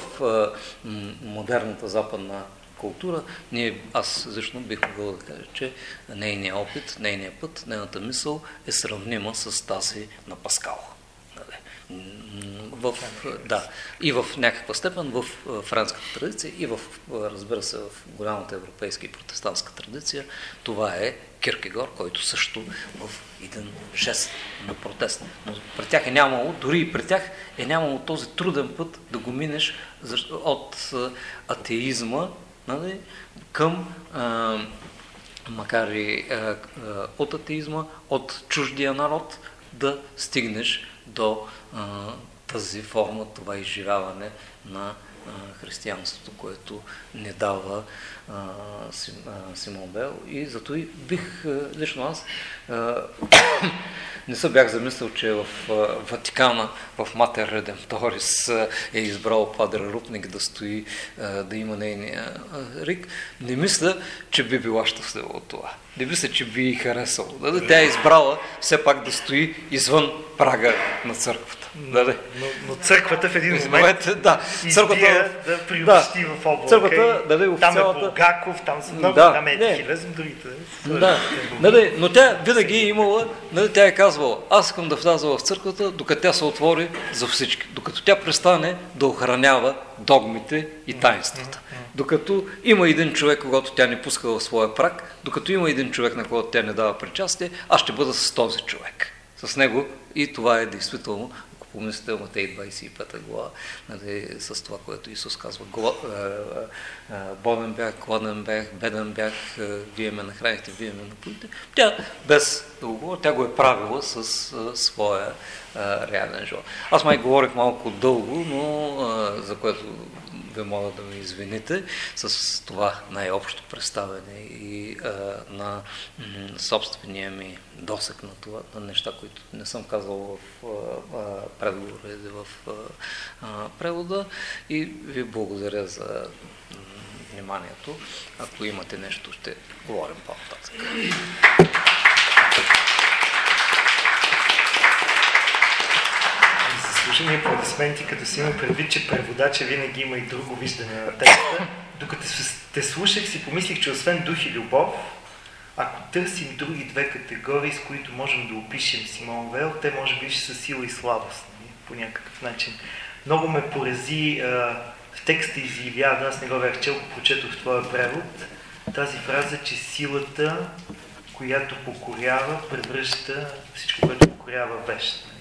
модерната западна култура, ние, аз лично бих могъл да кажа, че нейният опит, нейният път, нейната мисъл е сравнима с тази на Паскал. Нали? В, да, и в някаква степен в френската традиция и в, разбира се, в голямата европейска и протестантска традиция, това е Киркегор, който също в един жест на протест. Но при тях е нямало, дори и при тях е нямало този труден път да го минеш от атеизма нали, към, а, макар и а, а, от атеизма, от чуждия народ, да стигнеш до а, тази форма, това изживяване на християнството, което не дава а, Симон Бел. И зато и бих, лично аз, <coughs> не се бях замислил, че в Ватикана, в Матер Редемторис е избрал Падре Рупник да стои, да има нейния рик. Не мисля, че би била щастлива от това. Не мисля, че би и харесало. Тя е избрала все пак да стои извън прага на църквата. Но, но, но църквата в един момент да, църквата, да приобщи да, в облака. Църквата, да, да, там е Булгаков, там са много, да, там е ехилезм, другите. Да, нали, но тя винаги е имала, нали, тя е казвала, аз искам да вляза в църквата, докато тя се отвори за всички, докато тя престане да охранява догмите и таинствата. Докато има един човек, когато тя не пуска в своя прак, докато има един човек, на когото тя не дава причастие, аз ще бъда с този човек. С него и това е действително помислите Матей 25 глава, нали, с това, което Исус казва. Болен бях, кладен бях, беден бях, е, вие ме нахранихте, вие ме напоите. Тя без да го говоря, тя го е правила с е, своя е, реален живот. Аз май говорих малко дълго, но за което ви моля да ме извините с това най-общо представяне и а, на собствения ми досък на това, на неща, които не съм казал в предговора или в а, превода. И ви благодаря за вниманието. Ако имате нещо, ще говорим по-нататък. Заслужени аплодисменти, като си има предвид, че преводача винаги има и друго виждане на текста. Докато те слушах си помислих, че освен дух и любов, ако търсим други две категории, с които можем да опишем Симон Вел, те може би ще са сила и слабост, нали? по някакъв начин. Много ме порази а, в текста из Илиада, аз не го бях чел, прочетох в твоя превод, тази фраза, че силата, която покорява, превръща всичко, което покорява вещ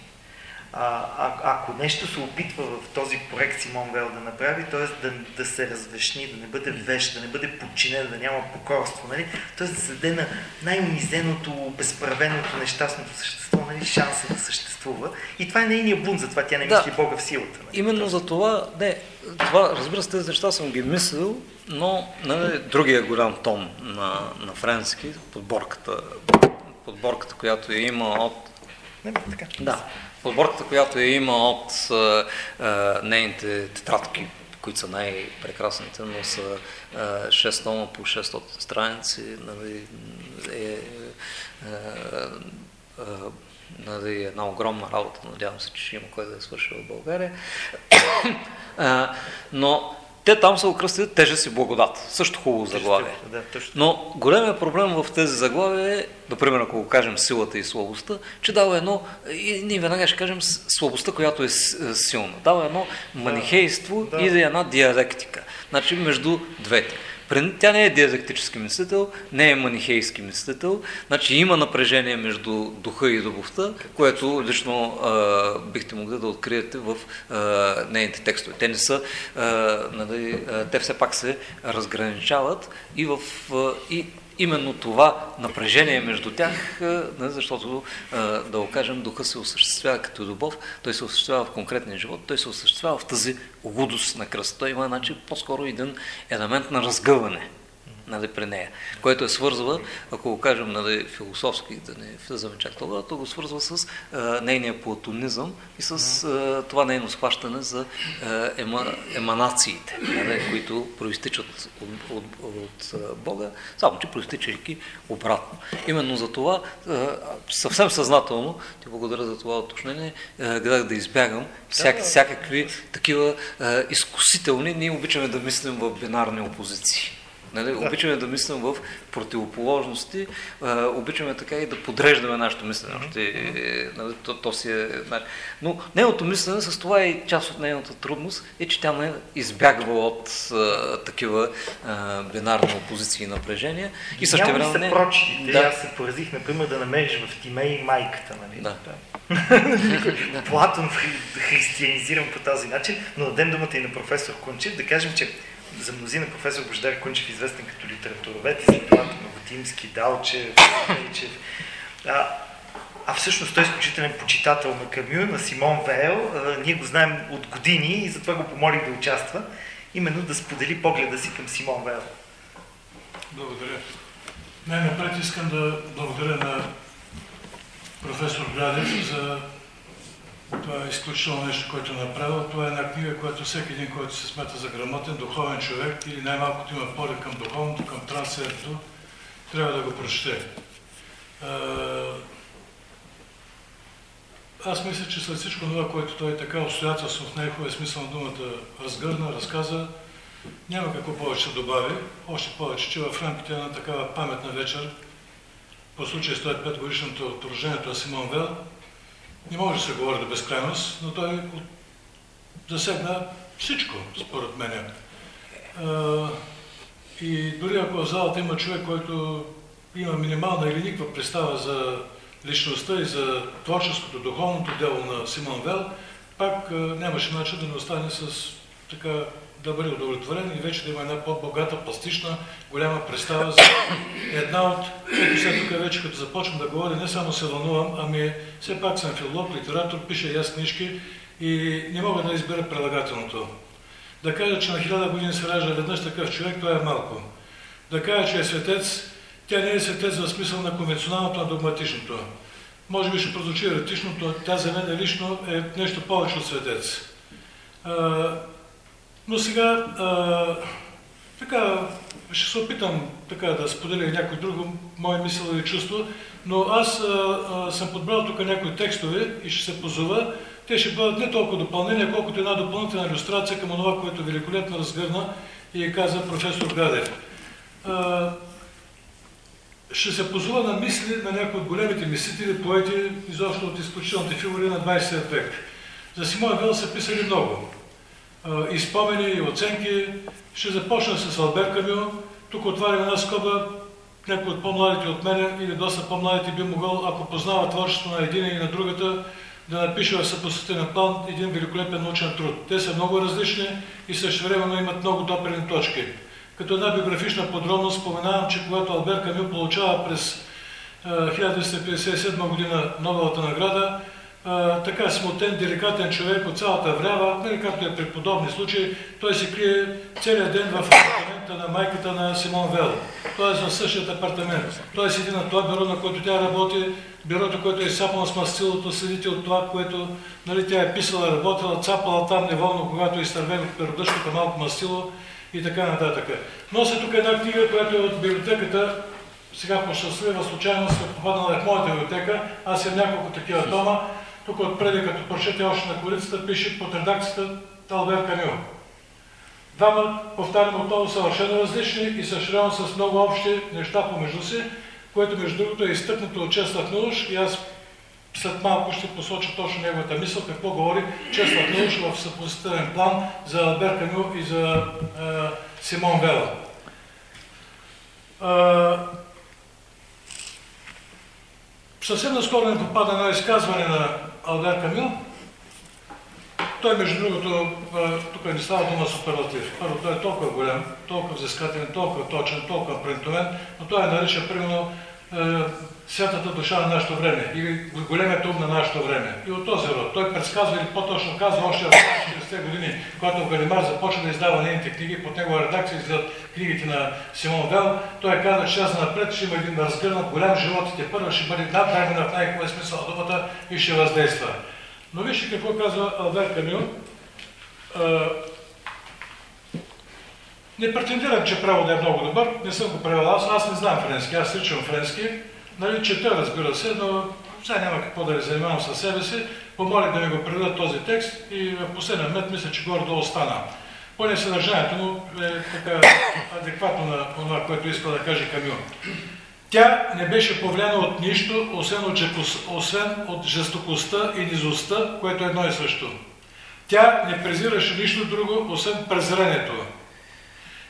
а, а, ако нещо се опитва в този проект Симон Вел да направи, т.е. Да, да се развешни, да не бъде вещ, да не бъде подчинен, да няма покорство, нали? т.е. да се даде на най-унизеното, безправеното, нещастното същество, нали? шанса да съществува. И това е нейният бунт, затова тя не да. мисли Бога в силата. Нали? Именно за това, не, това, разбира се, тези неща съм ги мислил, но нали, другия голям том на, на френски, подборката, подборката, която е има от... Не, така. Да подборката, която я има от а, а, нейните тетрадки, които са най-прекрасните, но са а, 6 тома по 600 страници, нали, е, а, а, нали, една огромна работа, надявам се, че ще има кой да е свършил в България. <coughs> а, но те там са окръстили тежест и благодат. Също хубаво заглавие. Да, Но големия проблем в тези заглавия е, например, ако го кажем силата и слабостта, че дава едно, и ние веднага ще кажем слабостта, която е силна. Дава едно манихейство да. и да е една диалектика. Значи между двете. Тя не е диалектически мислител, не е манихейски мислител, значи има напрежение между духа и любовта, което лично а, бихте могли да откриете в а, нейните текстове. Те не са, а, нали, те все пак се разграничават и, в, а, и именно това напрежение между тях, защото, да го кажем, духа се осъществява като любов, той се осъществява в конкретния живот, той се осъществява в тази лудост на кръста. Има значи, по-скоро един елемент на разгъване. Нали, при нея, което е свързва, ако го кажем нали, философски, да не влизаме чак това, то го свързва с а, нейния платонизъм и с а, това нейно схващане за а, ема, еманациите, нали, които проистичат от, от, от, от Бога, само че проистичайки обратно. Именно за това а, съвсем съзнателно, ти благодаря за това уточнение, гледах да избягам всяк, всякакви такива а, изкусителни, ние обичаме да мислим в бинарни опозиции. Нали? Да. Обичаме да мислим в противоположности, а, обичаме така и да подреждаме нашето мислене. Mm-hmm. нали? то, то си е, нали? Но нейното мислене с това и част от нейната трудност е, че тя не избягва от а, такива а, бинарни опозиции и напрежения. И също време. Не... прочитите. Да. Аз се поразих, например, да намериш в Тимей майката. Нали? Да. <laughs> Платон християнизирам по този начин, но дадем думата и на професор Кончев да кажем, че за мнозина професор Бождар Кунчев, известен като литературовед, и след Новотимски, Далчев, Пейчев. А, а всъщност той е изключителен почитател на Камю, на Симон Вейл. Ние го знаем от години и затова го помолих да участва, именно да сподели погледа си към Симон Вейл. Благодаря. Най-напред искам да благодаря на професор Градев за това е изключително нещо, което е направил. Това е една книга, която всеки един, който се смята за грамотен, духовен човек или най-малкото има поле към духовното, към трансерто, трябва да го прочете. Аз мисля, че след всичко това, което той така обстоятелство в най-хубавия смисъл на думата разгърна, разказа, няма какво повече да добави. Още повече, че в рамките на такава паметна вечер, по случай 105 годишното от рождението на Симон Вел, не може да се говори до безкрайност, но той засегна всичко, според мен. И дори ако в залата има човек, който има минимална или никаква представа за личността и за творческото, духовното дело на Симон Вел, пак нямаше начин да не остане с така да бъде удовлетворен и вече да има една по-богата, пластична, голяма представа за една от... Ето сега тук вече като започвам да говоря, не само се вълнувам, ами все пак съм филолог, литератор, пиша и аз книжки и не мога да избера прилагателното. Да кажа, че на хиляда години се ражда веднъж такъв човек, това е малко. Да кажа, че е светец, тя не е светец в смисъл на конвенционалното, на догматичното. Може би ще прозвучи еретично, но тя за мен лично е нещо повече от светец. Но сега, а, така, ще се опитам така да споделя някой друго мое мисъл или чувство, но аз а, а, съм подбрал тук някои текстове и ще се позова. Те ще бъдат не толкова допълнения, колкото една допълнителна иллюстрация към това, което великолепно разгърна и каза професор Гадев. А, ще се позова на мисли на някои от големите мислители, поети, изобщо от изключителните фигури на 20 век. За Симон Вел са писали много и спомени, и оценки. Ще започна с Албер Камю. Тук отварям една скоба. Някой от по-младите от мене или доста по-младите би могъл, ако познава творчеството на един и на другата, да напише в съпоставителен план един великолепен научен труд. Те са много различни и също времено имат много допрени точки. Като една биографична подробност споменавам, че когато Албер Камю получава през 1957 година Нобелата награда, а, така смутен, деликатен човек от цялата врява, нали, както е при подобни случаи, той се крие целият ден в апартамента на майката на Симон Вел. Той е в същият апартамент. Той седи на това бюро, на което тя работи, бюрото, което е сапано с мастилото, следите от това, което нали, тя е писала, работила, цапала там неволно, когато е изтървено перодъчката малко мастило и така нататък. Нося тук една книга, която е от библиотеката сега по щастлива случайност е попаднала в моята библиотека. Аз имам няколко такива тома. Тук отпреди, като прочете още на корицата, пише под редакцията Талбер Камил. Двама, повтарям отново, съвършено различни и също с много общи неща помежду си, което между другото е изтъкнато от Чеслав Науш и аз след малко ще посоча точно неговата мисъл, какво говори Чеслав Науш в съпозитивен план за Албер Камил и за е, Симон Вела. Е, съвсем наскоро ми попада на изказване на Албер Камил. Той, между другото, тук не става дума суперлатив. Първо, той е толкова голям, толкова взискателен, толкова точен, толкова принтомен, но той е нарича, примерно, святата душа на нашето време или големият ум на нашето време. И от този род. Той предсказва или по-точно казва още в 40 години, когато Галимар започна да издава нейните книги, под негова редакция излизат книгите на Симон Вел, той каза, че аз напред ще има един разгърнат голям живот те първо ще бъде наддадена в най-хубавия смисъл на думата и ще въздейства. Но вижте какво казва Албер Камил. Не претендирам, че преводът е много добър, не съм го превел аз, аз не знам френски, аз сричам френски, нали, чета разбира се, но сега няма какво да ви занимавам със себе си, помолих да ми го преведат този текст и в последния момент мисля, че горе-долу остана. Поне съдържанието му е така адекватно на това, което иска да каже Камил. Тя не беше повлияна от нищо, освен от, освен от жестокостта и низостта, което е едно и също. Тя не презираше нищо друго, освен презрението.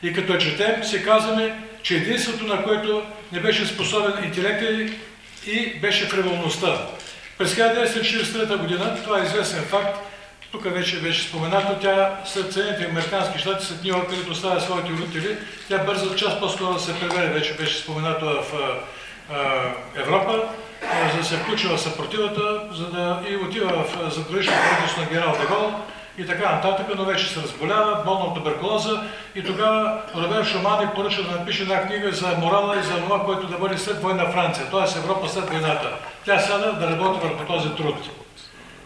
И като четем, се казваме, че единството, на което не беше способен интелектът и беше фриволността. През 1943 година, това е известен факт, тук вече беше споменато, тя след Съединените американски щати, след Нью-Йорк, където оставя своите родители, тя бърза част по-скоро да се преведе, вече беше споменато в а, Европа, за да се включи в съпротивата, за да и отива в задгранично правителство на генерал Дегол, и така нататък, но вече се разболява, болна от туберкулоза и тогава Робер Шумани поръча да напише една книга за морала и за това, което да бъде след война Франция, т.е. Европа след войната. Тя сяда да работи върху този труд.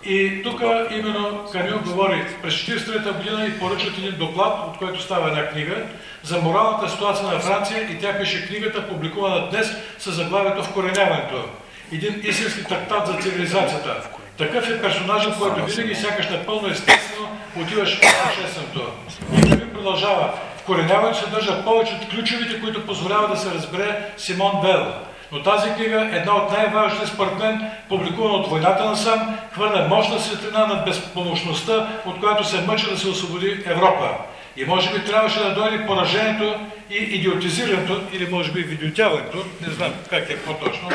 И тук именно Камил говори през 43-та година и поръчат един доклад, от който става една книга, за моралната ситуация на Франция и тя пише книгата, публикувана днес с заглавието Вкореняването. Един истински трактат за цивилизацията. Такъв е персонажът, който винаги сякаш напълно естествено отиваш в същественото. И той продължава. Вкореняването съдържа повече от ключовите, които позволяват да се разбере Симон Вел. Но тази книга, една от най-важните според мен, публикувана от войната на сам, хвърля мощна светлина над безпомощността, от която се мъчи да се освободи Европа. И може би трябваше да дойде поражението и идиотизирането, или може би видеотяването, не знам как е по-точно,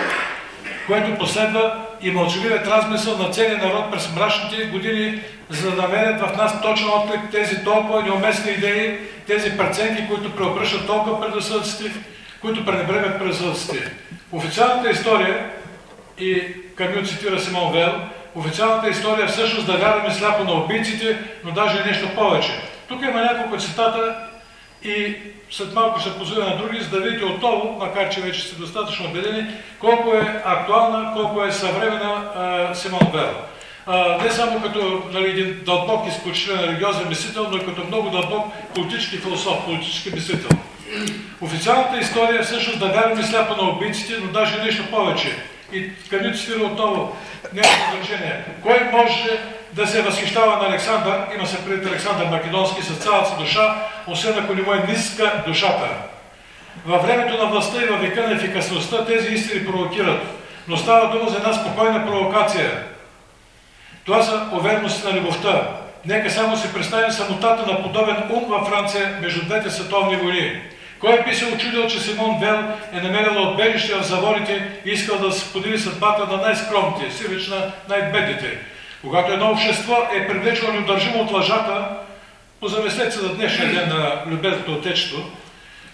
което последва и мълчаливият размисъл на целия народ през мрачните години, за да намерят в нас точен отклик тези толкова неуместни идеи, тези преценки, които преобръщат толкова предразсъдците, които пренебрегат предразсъдците. Официалната история, и Камил цитира Симон Вел, официалната история всъщност да вярваме сляпо на убийците, но даже и нещо повече. Тук има няколко цитата и след малко ще позовя на други, за да видите отново, макар че вече сте достатъчно убедени, колко е актуална, колко е съвременна а, Симон Вел. А, не само като нали, един дълбок, изключителен религиозен мислител, но и като много дълбок политически философ, политически мислител. Официалната история е всъщност да вярваме сляпо на убийците, но даже нещо повече. И където цитира отново, няма значение. Кой може да се възхищава на Александър, има се преди Александър Македонски с цялата душа, освен ако не му е ниска душата. Във времето на властта и във века на ефикасността тези истини провокират, но става дума за една спокойна провокация. Това са уверености на любовта. Нека само си представим самотата на подобен ум във Франция между двете световни войни. Кой би се очудил, че Симон Вел е намерил отбежище в заводите и искал да се подели съдбата на най-скромните, сиреч на най-бедните? Когато едно общество е привлечено неудържимо от лъжата, позамислете се за днешния ден на любезното отечество,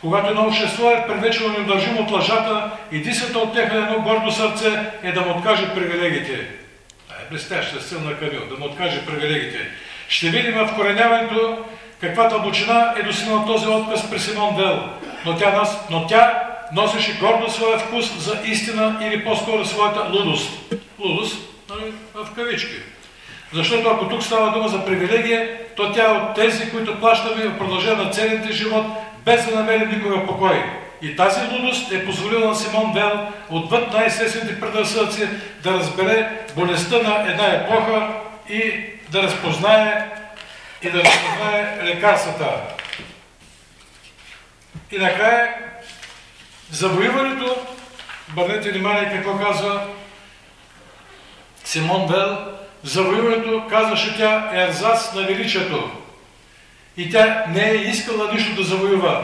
когато едно общество е привлечено неудържимо от лъжата, единствената от теха едно гордо сърце е да му откаже привилегиите. Това е блестяща силна Камил, да му откаже привилегиите. Ще видим в кореняването каква дълбочина е достигнал този отказ при Симон Вел. Но тя, нас, но тя носеше гордо своя вкус за истина или по-скоро своята лудост. Лудост нали, в кавички. Защото ако тук става дума за привилегия, то тя е от тези, които плащаме в продължение на целите живот, без да намерим никога покой. И тази лудост е позволила на Симон Вел отвъд най-естествените предразсъдъци да разбере болестта на една епоха и да разпознае и да разпознае лекарствата. И накрая, завоюването, бъдете внимание какво казва Симон Вел, завоюването, казваше тя, е ерзац на величието. И тя не е искала нищо да завоюва.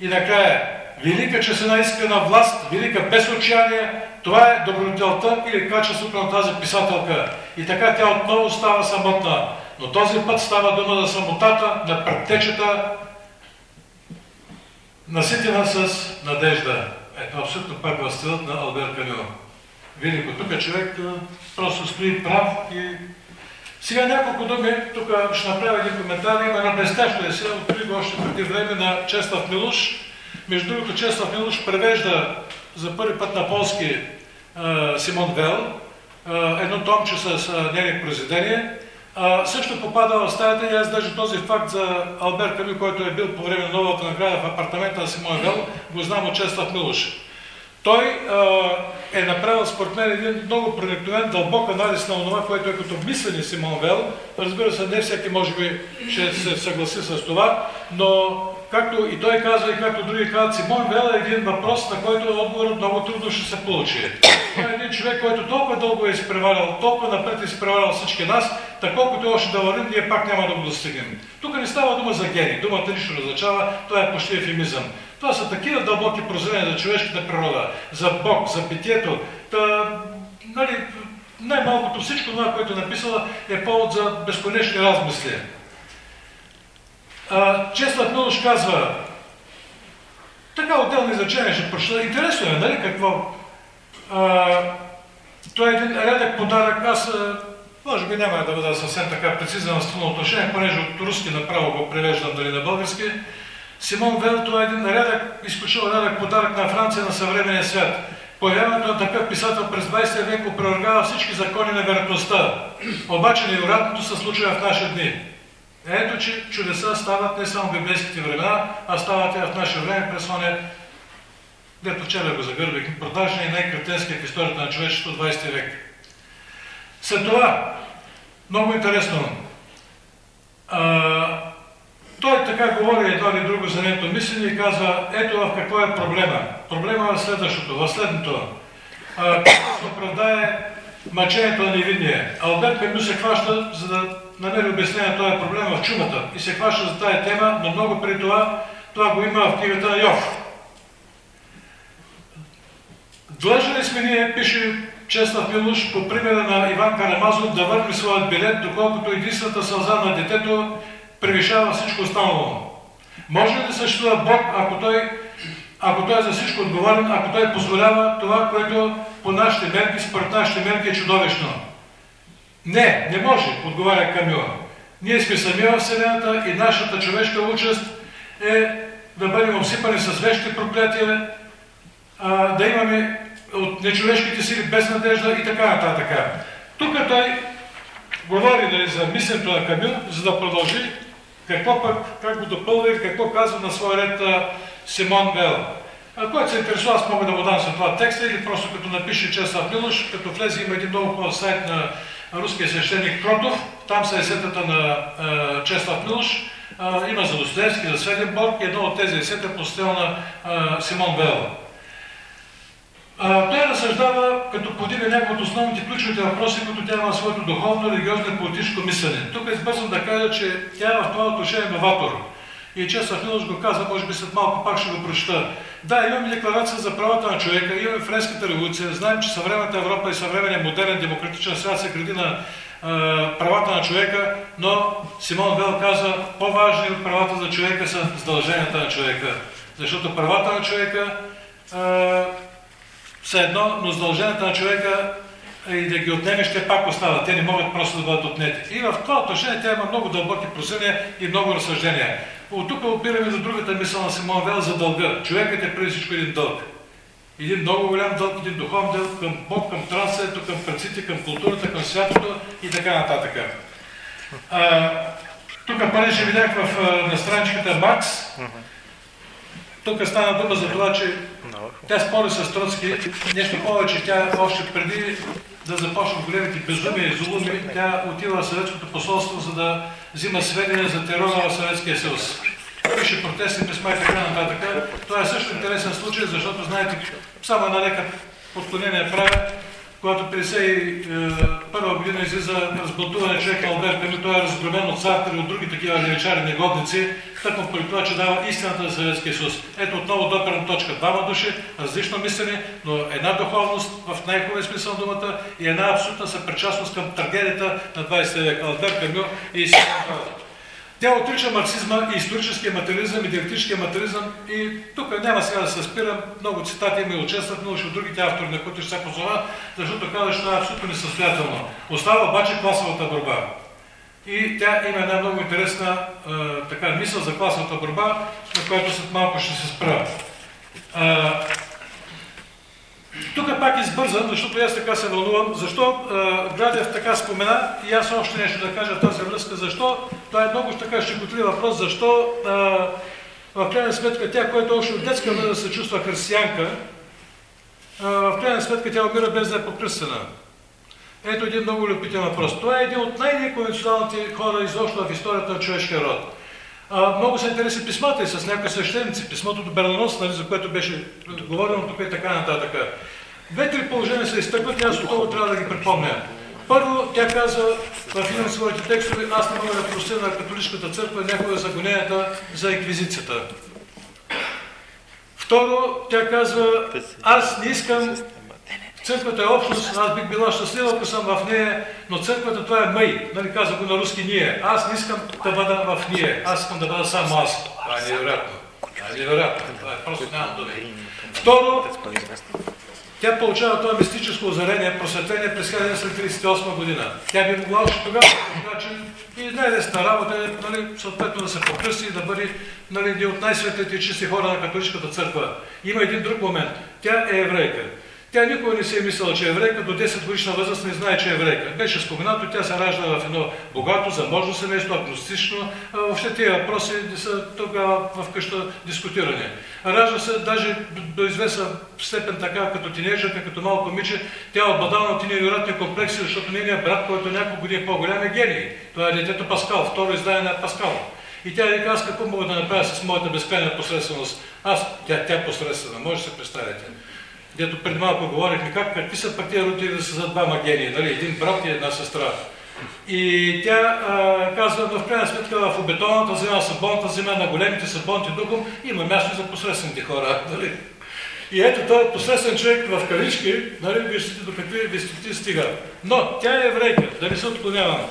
И накрая, велика чесена иска на власт, велика без отчаяние, това е добродетелта или качеството на тази писателка. И така тя отново става самотна. Но този път става дума за самотата на предтечета, наситена с надежда. ето абсолютно пак в стилът на Албер Камю. Велико. Тук е човек просто стои прав и сега няколко думи, тук ще направя един коментар. Има една блестяща есен, открих го още преди време на Чеслав Милуш. Между другото, Чеслав Милуш превежда за първи път на полски Симон Вел, едно томче с нейни произведения. Също попада в стаята и аз даже този факт за Албер Ками, който е бил по време на новата награда в апартамента на Симон Вел, го знам от Чеслав Милуш. Той е направил според мен един много проникновен, дълбок анализ на това, което е като мислене Симон Вел. Разбира се, не всеки може би ще се съгласи с това, но както и той казва и както други казват, Симон Вел е един въпрос, на който отговорът много трудно ще се получи. Той е един човек, който толкова дълго е изпреварял, толкова напред е изпреварял всички нас, така колкото още да вървим, ние пак няма да го достигнем. Тук не става дума за гени, думата нищо не означава, това е почти ефемизъм. Това са такива дълбоки прозрения за човешката природа, за Бог, за битието. Та, нали, най-малкото всичко това, което е написала, е повод за безконечни размисли. Чеслав Милош казва, така отделни изречения ще прочета. Интересно е, нали, какво? А, той е един рядък подарък. Аз, може би няма да бъда съвсем така прецизен в това отношение, понеже от руски направо го превеждам дали на български. Симон Вел, това е един рядък, изключително рядък подарък на Франция на съвременния свят. Появяването на такъв писател през 20 век опровергава всички закони на вероятността. Обаче невероятното се случва в наши дни. Ето, че чудеса стават не само в библейските времена, а стават и в наше време през оне, дето вчера го загърбих, продажния и най-кретенския в историята на човечеството 20 век. След това, много интересно, а, той така говори едно или друго за нето мислене и казва, ето в какво е проблема. Проблема е в следващото, в следното. Как се оправдае мъчението на невидния. Алберт Камю се хваща, за да намери обяснение на този проблем в чумата и се хваща за тази тема, но много преди това, това го има в книгата на Йов. Длъжни сме ние, пише Чеслав Милуш, по примера на Иван Карамазов, да върне своят билет, доколкото единствената сълза на детето превишава всичко останало. Може ли да съществува Бог, ако той, ако той е за всичко отговорен, ако той позволява това, което по нашите мерки, според нашите мерки е чудовищно? Не, не може, отговаря Камила. Ние сме сами в Вселената и нашата човешка участ е да бъдем обсипани с вещи проклятия, да имаме от нечовешките сили без надежда и така нататък. Тук той говори нали, за мисленето на Камил, за да продължи какво пък, как го допълва и какво казва на своя ред Симон Вел. А който се интересува, аз мога да му дам след това текста или просто като напише Чеслав Милош, като влезе има един много хубав сайт на руския свещеник Кротов, там са есетата на Чеслав Милош, има за Достоевски, за Сведенборг и едно от тези есета е посетил на Симон Вел. А, той разсъждава, като подига някои от основните ключовите въпроси, които тя има в своето духовно, религиозно и политическо мислене. Тук избързвам да кажа, че тя е в това отношение новатор. И често Филос го каза, може би след малко пак ще го прочета. Да, имаме декларация за правата на човека, имаме Френската революция, знаем, че съвременната Европа и съвременният модерен демократичен свят се гради на правата на човека, но Симон Вел каза, по-важни от правата за човека са задълженията на човека. Защото правата на човека все едно, но задълженията на човека и да ги отнеме ще пак остава. Те не могат просто да бъдат отнети. И в това отношение тя има много дълбоки просъдия и много разсъждения. От тук опираме до другата мисъл на Симон Вел за дълга. Човекът е преди всичко един дълг. Един много голям дълг, един духовен дълг към Бог, към трансето, към предците, към културата, към святото и така нататък. А, тук, понеже видях в, на страничката Макс, тук стана дума за това, че тя спори с Троцки, нещо повече, тя още преди да започнат големите безумия и зулуми, тя отива в Съветското посолство, за да взима сведения за терора в Съветския съюз. Пише протестни писма и така нататък. Това е също интересен случай, защото знаете, само една лека подклонение правя, когато 1951 година излиза разбълтуване човек на Алберт Камю, той е разгромен от Сартер и от други такива левичари негодници, тъкмо поради това, че дава истината за Съветския съюз. Ето отново доперна точка. Двама души, различно мислене, но една духовност в най-хубавия смисъл на думата и една абсолютна съпричастност към трагедията на 20 век. Алберт Камю и Симон Тя отрича марксизма и историческия материализъм и диалектическия материализъм и тук няма сега да се спирам, много цитати има и от Честър Милош, от другите автори, на които ще се позова, защото казва, че това е абсолютно несъстоятелно. Остава обаче класовата борба. И тя има една много интересна а, така, мисъл за класовата борба, на която след малко ще се спра. А, тук пак избързам, защото аз така се вълнувам. Защо Градев така спомена и аз още нещо да кажа в тази връзка. Защо? Това е много така щекотлив въпрос. Защо а, в крайна сметка тя, която още от детска възраст се чувства християнка, а, в крайна сметка тя умира без да е покръстена. Ето един много любителен въпрос. Това е един от най-неконвенционалните хора изобщо в историята на човешкия род. А, много са интересни писмата и с някои свещеници. Писмото до Бернанос, нали, за което беше говорено тук и така нататък. Две-три положения се изтъкват и аз отново трябва да ги припомня. Първо, тя казва в от своите текстове, аз не мога да простя на католическата църква някоя за гоненията за еквизицията. Второ, тя казва, аз не искам Църквата е общност, аз бих била щастлива, ако съм в нея, но църквата това е мъй, нали казва го на руски ние. Аз не искам да бъда в ние, аз искам да бъда само аз. Това е невероятно. Това е невероятно. Това е просто няма думи. Второ, тя получава това мистическо озарение, просветление през 1938 година. Тя би могла още тогава начин и най-лесна работа нали, съответно да се покръсти и да бъде нали, един от най-светлите и чисти хора на католическата църква. Има един друг момент. Тя е еврейка. Тя никога не си е мислила, че е еврейка, до 10 годишна възраст не знае, че е еврейка. Беше споменато, тя се ражда в едно богато, заможно семейство, агностично. Въобще тези въпроси са тогава в къща дискутирани. Ражда се даже до известна степен така, като тинейджерка, като малко момиче, тя е обладава от невероятни комплекси, защото нейният брат, който няколко години по-голям е гений. Това е детето Паскал, второ издание на Паскал. И тя вика, аз какво мога да направя с моята безкрайна посредственост? Аз, тя, тя посредствена, може да се представите дето преди малко говорихме, как, какви са пък тези родители да за двама гении, нали? един брат и една сестра. И тя а, казва, в крайна сметка в обетонната земя, събонната земя, на големите събонти духом, има място за посредствените хора. Нали? И ето този посредствен човек в кавички, нали, виждате до какви висоти стига. Но тя е еврейка, да не се отклоняваме.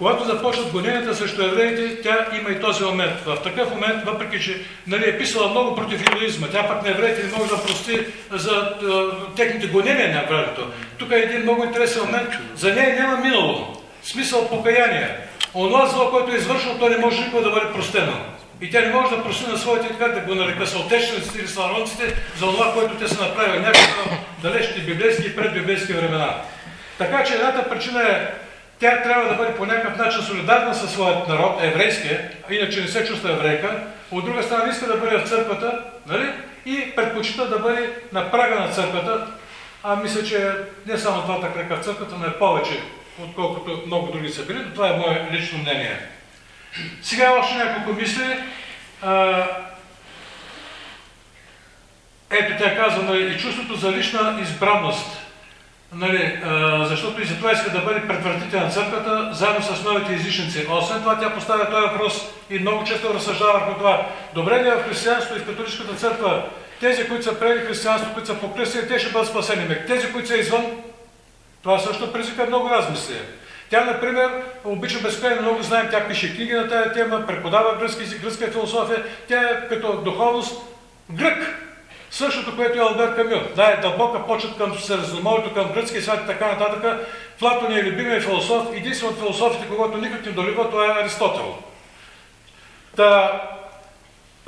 Когато започнат гоненията срещу евреите, тя има и този момент. В такъв момент, въпреки че нали, е писала много против юдаизма, тя пък на евреите не може да прости за uh, техните гонения на времето. Тук е един много интересен момент. За нея няма минало. Смисъл покаяние. Онова зло, което е извършено, то не може никога да бъде простено. И тя не може да прости на своите, как да го нарека, съотечениците или славоците за това, което те са направили някакви далечни библейски и предбиблейски времена. Така че едната причина е тя трябва да бъде по някакъв начин солидарна със своят народ, еврейския, иначе не се чувства еврейка. От друга страна иска да бъде в църквата, нали? И предпочита да бъде на прага на църквата. А мисля, че не само двата крака в църквата, но е повече, отколкото много други са били. Но това е мое лично мнение. Сега още няколко мисли. Ето тя казва, нали, и чувството за лична избранност Нали, защото и за това иска да бъде предвратител на църквата, заедно с новите излишници. Освен това, тя поставя този въпрос и много често разсъждава върху това. Добре ли е в християнството и в католическата църква тези, които са приели християнство, които са покръстени, те ще бъдат спасени. Тези, които са извън, това също предизвика много размисли. Тя, например, обича безкрайно много, знаем, тя пише книги на тази тема, преподава гръцки език, гръцка философия. Тя е като духовност грък. Същото, което е Албер Камю. Да, е дълбока почет към средиземноморието, към гръцкия свят и така нататък. Платон е любимия философ. Единствен от философите, когато никак не долива, това е Аристотел. Та,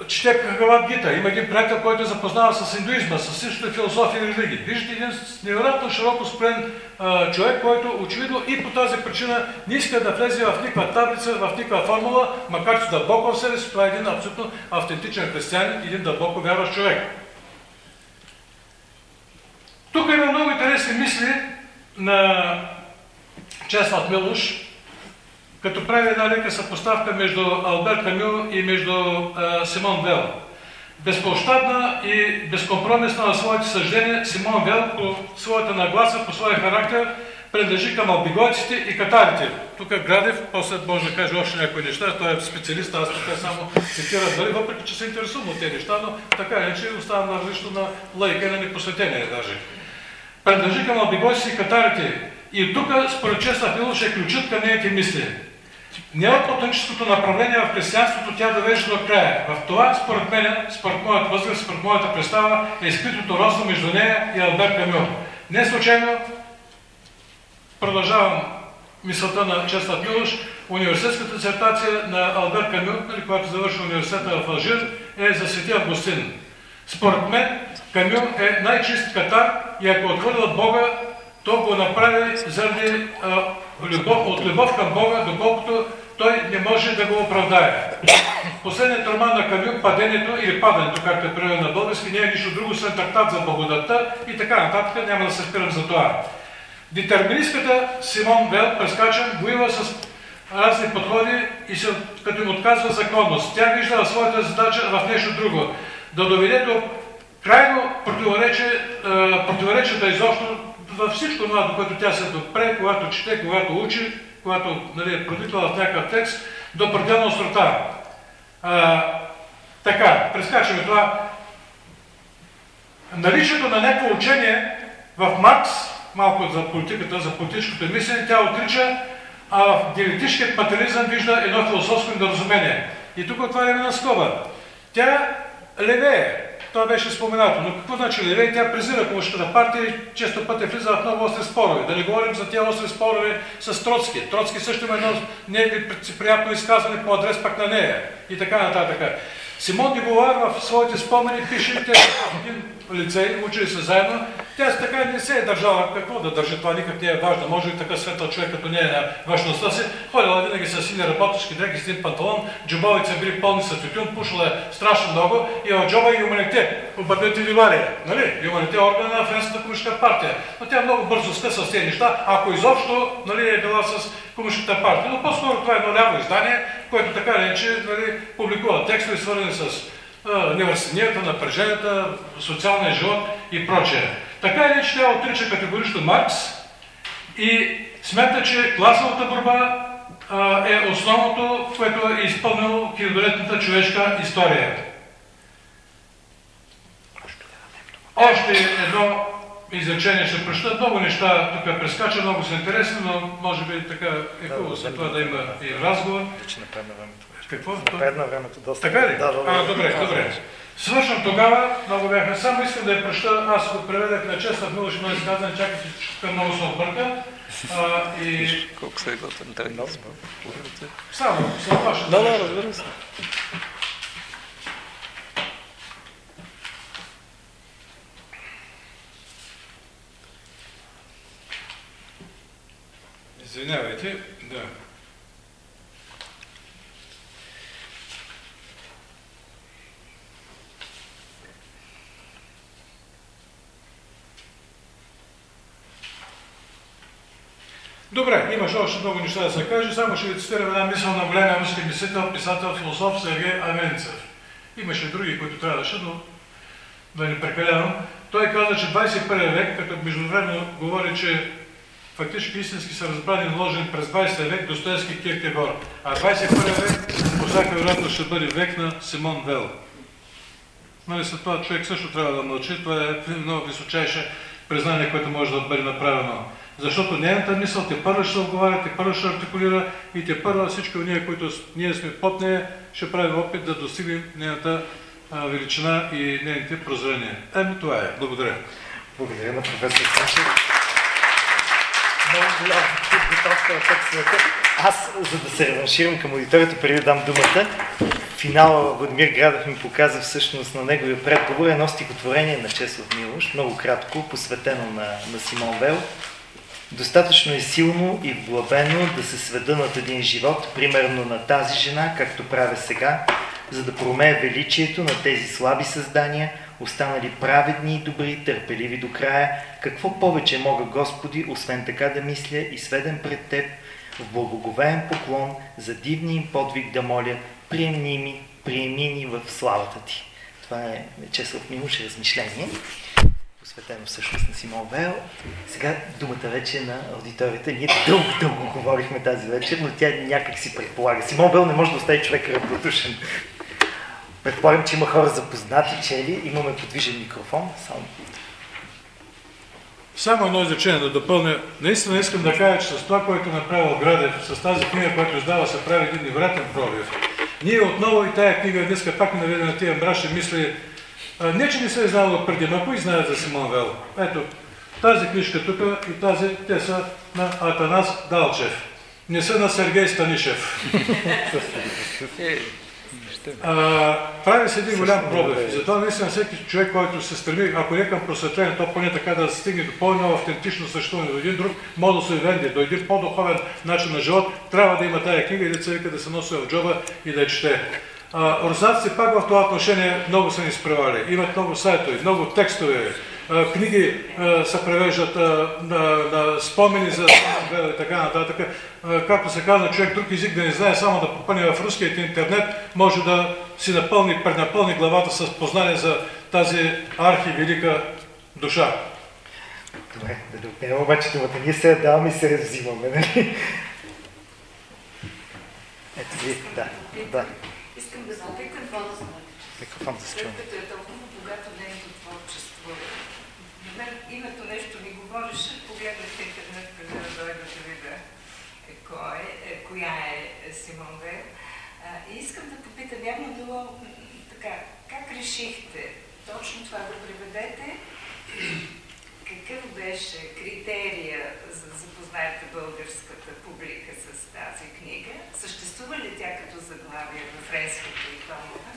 чете Бхагават Гита. Има един приятел, който е запознава с индуизма, с всичките философия и религии. Виждате един невероятно широко спрен а, човек, който очевидно и по тази причина не иска да влезе в никаква таблица, в никаква формула, макар че дълбоко в себе си това е един абсолютно автентичен християнин, един дълбоко вярващ човек. Тук има много интересни мисли на Чеслав Милуш, като прави една лека съпоставка между Алберт Камю и между а, Симон Вел. Безпощадна и безкомпромисна на своите съждения, Симон Вел по своята нагласа, по своя характер, принадлежи към албигойците и катарите. Тук Градев, после може да каже още някои неща, той е специалист, аз така само цитирам, дали, въпреки че се интересувам от тези неща, но така иначе оставам на различно на лайка и на непосветение даже принадлежи към албигойците и катарите. И тук, според Чеслав Милош, е ключът към нейните мисли. не направление в християнството тя довежда до края. В това, според мен, според моята възраст, според моята представа, е скритото родство между нея и Албер Камю. Не случайно продължавам мисълта на Чеслав Милош, университетската дисертация на Албер Камю, нали, когато завърши университета в Алжир, е за Свети Августин. Според мен, Камю е най-чист катар и ако отхвърля от Бога, то го направи заради а, любов, от любов към Бога, доколкото той не може да го оправдае. Последният роман на Камю, Падението или Падането, както е преведено на български, не е нищо друго, след трактат за благодатта и така нататък, няма да се спирам за това. Детерминистката Симон Вел, прескачан, воюва с разни подходи и се, като им отказва законност. Тя вижда своята задача в нещо друго. Да доведе до крайно противоречие, противоречията изобщо във всичко това, до което тя се допре, когато чете, когато учи, когато нали, е продиктала в някакъв текст, до пределна острота. А, така, прескачаме това. Наличието на някакво учение в Маркс, малко за политиката, за политическото мислене, тя отрича, а в диалектическият материализъм вижда едно философско недоразумение. И тук отваряме на скоба. Тя левее, това беше споменато. Но какво значи левее? Тя презира комунистическата партия и често пъти влиза в много остри спорове. Да не говорим за тези остри спорове с Троцки. Троцки също има едно неприятно изказване по адрес пак на нея. И така нататък. Симон Дибовар в своите спомени пише, те един лицей, учили се заедно. Тя така не се е държала. Какво да държи? Това никак не е важно. Може ли така светъл човек, като не е на външността си, ходила винаги с сини работещи дрехи, с един панталон, джобовица били пълни с тютюн, пушила е страшно много и в джоба и юманите. Обърнете внимание. Нали? Юманите е орган на Френската комунистическа партия. Но тя много бързо скъса с тези неща, ако изобщо нали, е била с комунистическата партия. Но по-скоро това е едно ляво издание, което така не че нали, публикува текстове, свързани с невръстенията, напреженията, социалния живот и прочее. Така или иначе тя отрича категорично Маркс и смята, че класовата борба е основното, което е изпълнило хилядолетната човешка история. Още едно изречение ще проща. Много неща тук прескача, много са интересни, но може би така е хубаво след това да има и разговор. Вече напредна времето. Какво? Напредна времето доста. Така ли? Да, да, а, добре, добре. Свършвам тогава, много бяхме. Само искам да я проща, аз го преведах на честа в Милош едно изказване, чакайте, че много се обърка. А, и... Колко се е готвен текст. Само, след това ще... Да, да, разбира се. Извинявайте, да. Добре, имаше още много неща да се каже, само ще ви цитирам една мисъл на големия руски мислител, писател, философ Сергей Авенцев. Имаше други, които трябваше, но да не прекалявам. Той каза, че 21 век, като междувременно говори, че фактически истински са разбрани и наложени през 20 век Достоевски Киркегор, а 21 век по всяка вероятност ще бъде век на Симон Вел. Нали, след това човек също трябва да мълчи, това е много височайше признание, което може да бъде направено. Защото нейната мисъл те първо ще отговаря, те първо ще артикулира и те първо всички от ние, които ние сме под нея, ще правим опит да достигнем нейната величина и нейните прозрения. Еми това е. Благодаря. Благодаря на професор Станчев. Много голям подготовка на текстовете. Аз, за да се реванширам към аудиторията, преди да дам думата, финала Владимир Градов ми показа всъщност на неговия предговор едно стихотворение на Чеслав Милош, много кратко, посветено на, на Симон Вел. Достатъчно е силно и вглъбено да се сведа над един живот, примерно на тази жена, както правя сега, за да промея величието на тези слаби създания, останали праведни и добри, търпеливи до края. Какво повече мога, Господи, освен така да мисля и сведен пред Теб, в благоговеен поклон, за дивния им подвиг да моля, приемни ми, приеми ни в славата Ти. Това е Чеслав Милуш размишление посветено всъщност на Симон Вел. Сега думата вече на аудиторията. Ние дълго, дълго говорихме тази вечер, но тя някак си предполага. Симон Вел не може да остави човек равнодушен. Предполагам, че има хора запознати, чели. Имаме подвижен микрофон. Само Само едно изречение да допълня. Наистина искам да кажа, че с това, което е направил Градев, с тази книга, която издава, се прави един невероятен пробив. Ние отново и тая книга днес пак наведе на тия мрачни мисли. Не, че не се е знало преди, но кои знаят за Симон Вел? Ето, тази книжка тук и тази, те са на Атанас Далчев. Не са на Сергей Станишев. <laughs> А, прави се един голям пробив. И затова наистина всеки човек, който се стреми, ако не към просветление, то поне така да стигне до по-едно автентично съществуване до един друг, може да се венди, до един по-духовен начин на живот, трябва да има тая книга и деца да се носи в джоба и да я чете. Руснаците пак в това отношение много са ни изпревали. Имат много сайтове, много текстове, книги се превеждат на, на спомени за и така нататък. Както се казва, човек друг език да не знае, само да попъне в руският интернет, може да си напълни, пренапълни главата с познание за тази архивелика душа. Добре, да не отнема обаче думата. Ние се даваме и се развиваме, нали? Ето ви, да, да. Микрофон да се чуем. След като е толкова богато нейното творчество, на мен името нещо ми говореше, погледнах интернет, преди да дойда да видя е, кой е, е, коя е Симон Вейл. И искам да попитам, явно било така, как решихте точно това да приведете? <clears throat> Какъв беше критерия за запознаете българската публика с тази книга? Съществува ли тя като заглавие в френските и томове?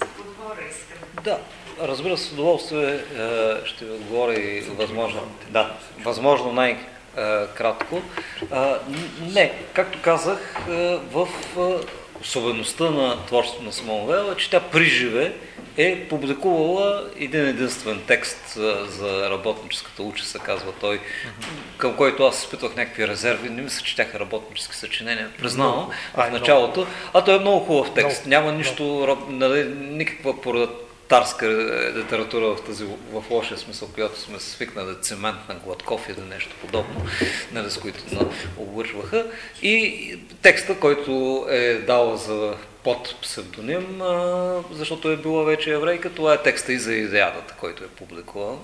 За подбора искам. Да, разбира се, с удоволствие е, ще ви отговоря и възможно, да, възможно най-кратко. Не, както казах, е, в е, особеността на творството на Симон Вел е, че тя приживе е публикувала един единствен текст за работническата уча, се казва той, към който аз изпитвах някакви резерви. Не мисля, че тяха работнически съчинения, признавам в началото. А той е много хубав текст. Няма нищо, нали, никаква пролетарска литература в тази в лошия смисъл, която сме свикнали цемент на Гладков или нещо подобно, нали, с които облъчваха. И текста, който е дал за под псевдоним, защото е била вече еврейка. Това е текста и за Изеядата, който е публикуван,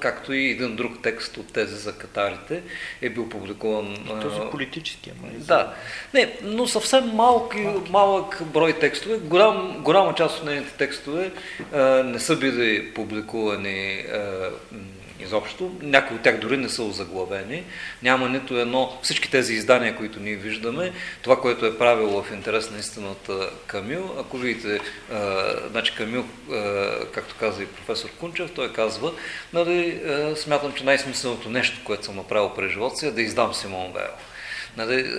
както и един друг текст от тези за катарите е бил публикуван. Този политически, май. Да. Не, но съвсем малки, малък брой текстове. Голям, голяма част от нейните текстове не са били публикувани изобщо. Някои от тях дори не са озаглавени. Няма нито едно, всички тези издания, които ние виждаме, това, което е правило в интерес на истината Камил, ако видите, а, значи Камил, а, както каза и професор Кунчев, той казва, нали, а, смятам, че най-смисленото нещо, което съм направил през живота си е да издам Симон Вейл. Нали,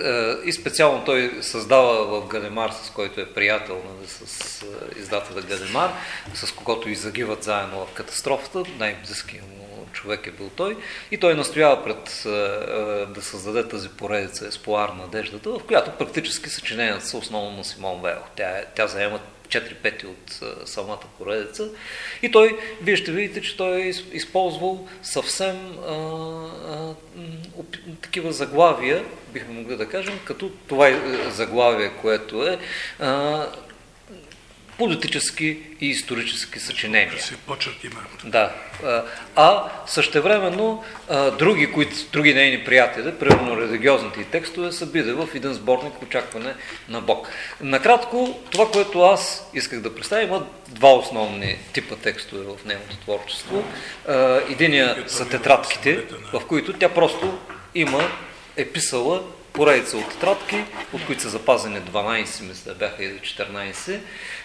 и специално той създава в Галемар, с който е приятел нали, с издателя Галемар, с когото и загиват заедно в катастрофата, най-близкият му човек е бил той, и той настоява пред да създаде тази поредица Еспоар надеждата, в която практически съчиненията са основно на Симон Вейл. Тя, тя заема 4 пети от самата поредица. И той, вие ще видите, че той е използвал съвсем а, а, такива заглавия, бихме могли да кажем, като това е заглавие, което е а, политически и исторически съчинения. Да. А същевременно други, които, други нейни приятели, примерно религиозните и текстове, са биде в един сборник Очакване на Бог. Накратко, това, което аз исках да представя, има два основни типа текстове в нейното творчество. Единия са тетрадките, в които тя просто има, е писала поредица от тетрадки, от които са запазени 12, мисля, бяха или 14,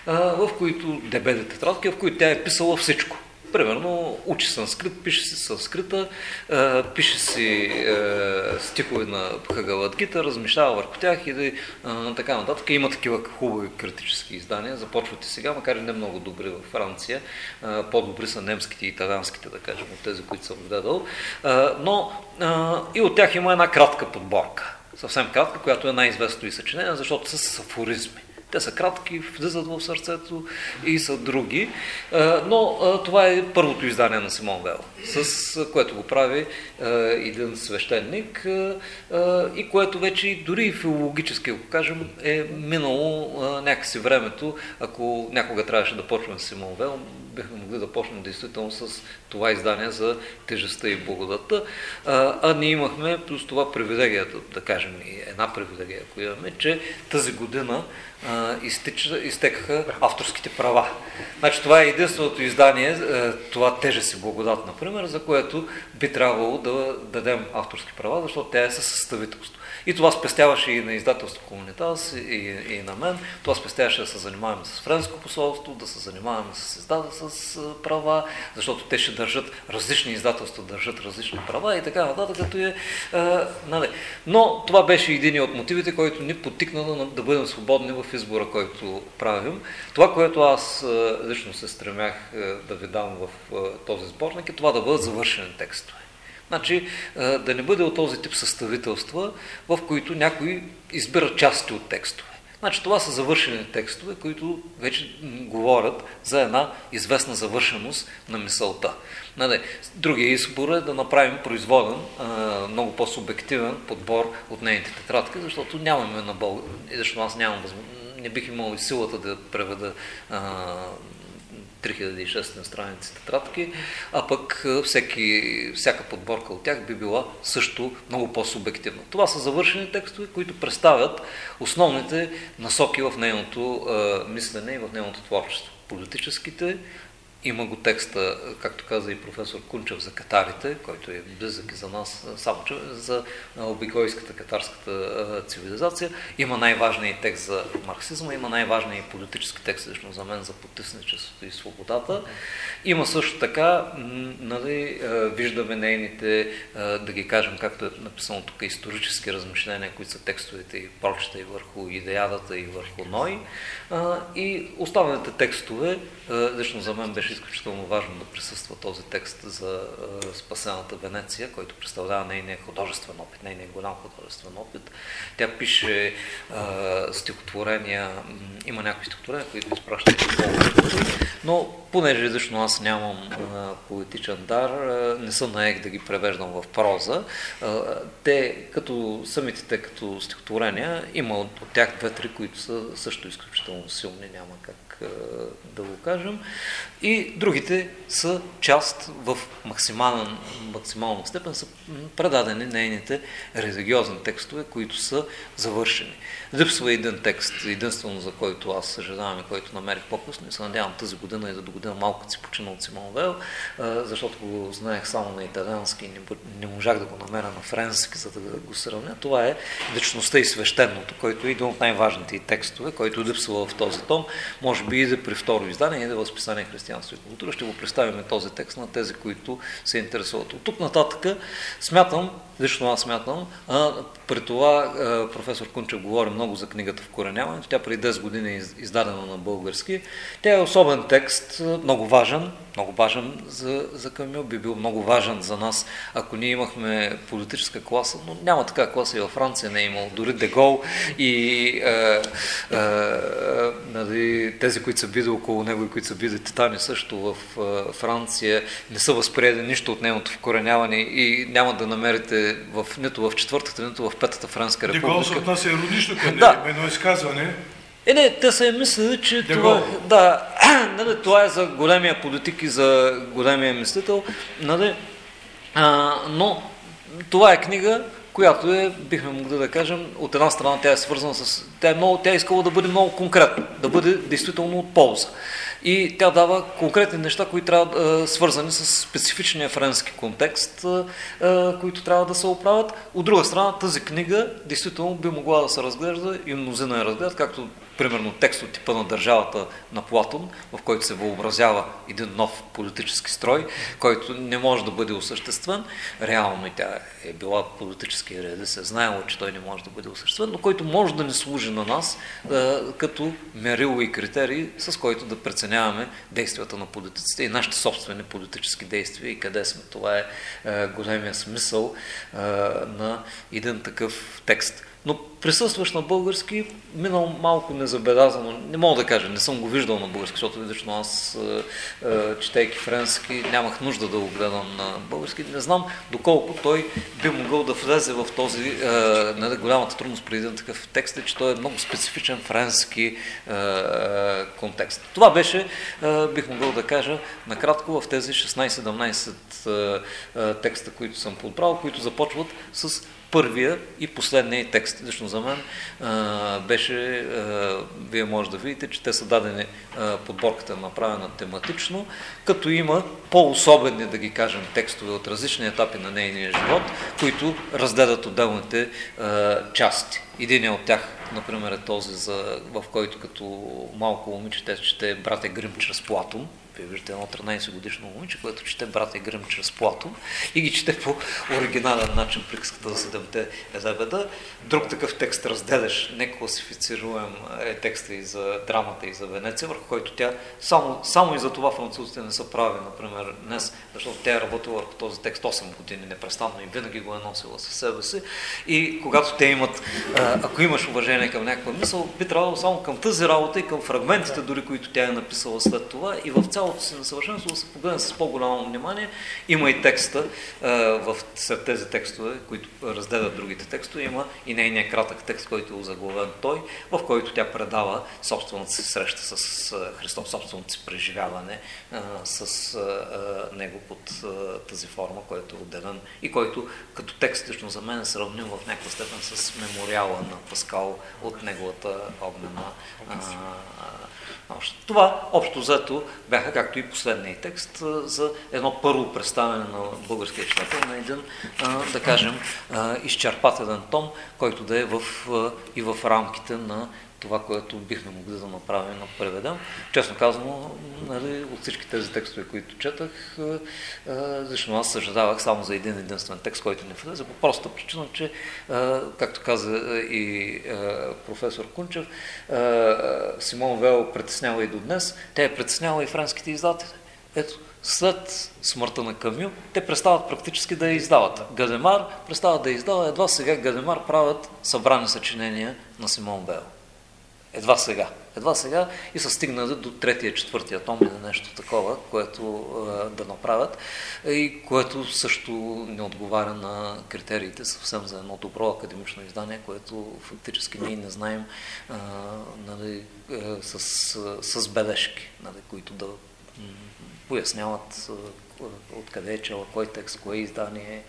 в които дебеде тетрадки, в които тя е писала всичко. Примерно, учи санскрит, пише си санскрита, пише си стихове на Хагаладгита, размишлява върху тях и така нататък. Има такива хубави критически издания, започват и сега, макар и не много добри във Франция. По-добри са немските и италианските, да кажем, от тези, които съм гледал. Но и от тях има една кратка подборка съвсем кратка, която е най-известното и съчинение, защото са с афоризми. Те са кратки, влизат в сърцето и са други. Но това е първото издание на Симон Вел, с което го прави един свещеник и което вече дори и филологически, ако кажем, е минало някакси времето. Ако някога трябваше да почнем с Симон Вел, бихме могли да почнем действително с това издание за тежестта и благодата. А, ние имахме плюс това привилегията, да кажем и една привилегия, която имаме, че тази година изтекаха авторските права. Значи това е единственото издание, това тежест и благодат, например, за което би трябвало да дадем авторски права, защото тя е със съставителство. И това спестяваше и на издателство Комунитас, и, и на мен. Това спестяваше да се занимаваме с френско посолство, да се занимаваме с издата с права, защото те ще държат, различни издателства държат различни права и така нататък, като е... А, нали. Но това беше един от мотивите, който ни потикна да, бъдем свободни в избора, който правим. Това, което аз лично се стремях да ви дам в този сборник е това да бъдат завършени текстове. Значи да не бъде от този тип съставителства, в които някои избират части от текстове. Значи това са завършени текстове, които вече говорят за една известна завършеност на мисълта. Нали, другия избор е да направим производен, много по-субективен подбор от нейните тетрадки, защото нямаме на българ... защото аз нямам възможност, не бих имал и силата да преведа 3600 страници тетрадки, а пък всеки, всяка подборка от тях би била също много по-субективна. Това са завършени текстове, които представят основните насоки в нейното е, мислене и в нейното творчество. Политическите, има го текста, както каза и професор Кунчев, за катарите, който е близък и за нас, само че за обикойската катарската цивилизация. Има най-важният текст за марксизма, има най-важният политически текст, лично за мен, за потисничеството и свободата. Има също така, нали, виждаме нейните, да ги кажем, както е написано тук, исторически размишления, които са текстовете и прочета и върху идеядата и върху Ной. И останалите текстове, лично за мен беше изключително важно да присъства този текст за спасената Венеция, който представлява нейния художествен опит, нейния голям художествен опит. Тя пише стихотворения, има някои стихотворения, които изпращат но понеже лично аз нямам а, поетичен дар, а, не съм наех да ги превеждам в проза. А, те, като самите те като стихотворения, има от, от тях две-три, които са също изключително силни, няма как а, да го кажем. И другите са част в максимална, максимална степен са предадени нейните религиозни текстове, които са завършени. Липсва един текст, единствено за който аз съжалявам и който намерих по-късно и се надявам тази година и да до година малко си почина от Симон Вел, защото го знаех само на италиански и не, можах да го намеря на френски, за да го сравня. Това е Вечността и свещеното, който е един от най-важните текстове, който липсва в този том. Може би и да при второ издание, и да възписание християнство и култура. Ще го представим този текст на тези, които се интересуват. От тук нататък смятам, лично аз смятам, а, при това а, професор Кунчев говори много за книгата в кореняването. Тя преди 10 години е издадена на български. Тя е особен текст, много важен, много важен за, за Камил, би бил много важен за нас, ако ние имахме политическа класа, но няма така класа и във Франция не е имало. Дори Дегол и е, е, тези, които са били около него и които са били титани също в е, Франция, не са възприели нищо от нейното вкореняване и няма да намерите в, нито в четвъртата, нито в петата Френска република. Дегол се отнася иронично към да. едно изказване. Е, не, те са мислили, че това, да, <clears throat> нали, това е за големия политик и за големия мислител, нали, а, но това е книга, която е, бихме могли да кажем, от една страна тя е свързана с... Тя е, много, тя е искала да бъде много конкретна, да бъде действително от полза. И тя дава конкретни неща, които трябва да свързани с специфичния френски контекст, които трябва да се оправят. От друга страна, тази книга действително би могла да се разглежда и мнозина я разгледат, както примерно текст от типа на държавата на Платон, в който се въобразява един нов политически строй, който не може да бъде осъществен. Реално и тя е била политически реалист, се знаело, че той не може да бъде осъществен, но който може да ни служи на нас а, като мерило и критерии, с който да преценяваме действията на политиците и нашите собствени политически действия и къде сме. Това е а, големия смисъл а, на един такъв текст но присъстваш на български, минал малко незабелязано, не мога да кажа, не съм го виждал на български, защото лично аз, е, е, четейки френски, нямах нужда да го гледам на български. Не знам доколко той би могъл да влезе в този, е, нали, голямата трудност при един такъв текст е, че той е много специфичен френски контекст. Това беше, бих могъл да кажа, накратко в тези 16-17 текста, които съм подбрал, които започват с първия и последния текст. Лично за мен а, беше, а, вие може да видите, че те са дадени, а, подборката е направена тематично, като има по-особени, да ги кажем, текстове от различни етапи на нейния живот, които разгледат отделните а, части. Един от тях, например, е този, за, в който като малко момиче те чете брате Грим чрез Платон, вие виждате едно 13 годишно момиче, което чете брата и Гръм чрез Платон и ги чете по оригинален начин приказката за седемте Езабеда. Друг такъв текст разделяш, некласифицируем е текста и за драмата и за Венеция, върху който тя само, само и за това французите не са прави, например, днес, защото тя е работила върху този текст 8 години непрестанно и винаги го е носила със себе си. И когато те имат, ако имаш уважение към някаква мисъл, би трябвало само към тази работа и към фрагментите, дори които тя е написала след това и в цял цялото си несъвършенство да се погледне с по-голямо внимание. Има и текста в, сред тези текстове, които разделят другите текстове, има и нейният кратък текст, който е озаглавен той, в който тя предава собствената си среща с Христос, собственото си преживяване с него под тази форма, който е отделен и който като текст лично за мен е сравним в някаква степен с мемориала на Паскал от неговата огнена това общо взето бяха, както и последния текст, за едно първо представяне на българския читател на един, да кажем, изчерпателен том, който да е в, и в рамките на това, което бихме могли да направим, да преведем. Честно казано, нали, от всички тези текстове, които четах, защото аз съжалявах само за един единствен текст, който не влезе, по проста причина, че, както каза и професор Кунчев, Симон Вел притеснява и до днес, те е притеснява и френските издатели. Ето, след смъртта на Камю, те престават практически да я издават. Гадемар престават да я издава, едва сега Гадемар правят събрани съчинения на Симон Вел. Едва сега. Едва сега и са стигнали до третия, четвъртия том или нещо такова, което е, да направят и което също не отговаря на критериите съвсем за едно добро академично издание, което фактически ние не знаем е, нали, е, с, с бележки, нали, които да поясняват откъде е чела, кой текст, кое издание,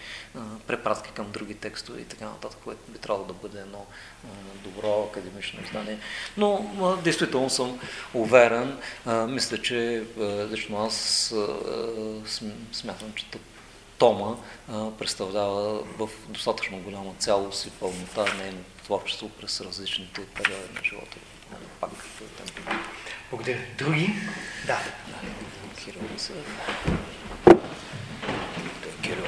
препратки към други текстове и така нататък, което би трябвало да бъде едно добро академично издание. Но действително съм уверен, мисля, че лично аз смятам, че Тома представлява в достатъчно голяма цялост и пълнота нейното творчество през различните периоди на живота. Пак. Благодаря. Други? Да. Кирил Кирил.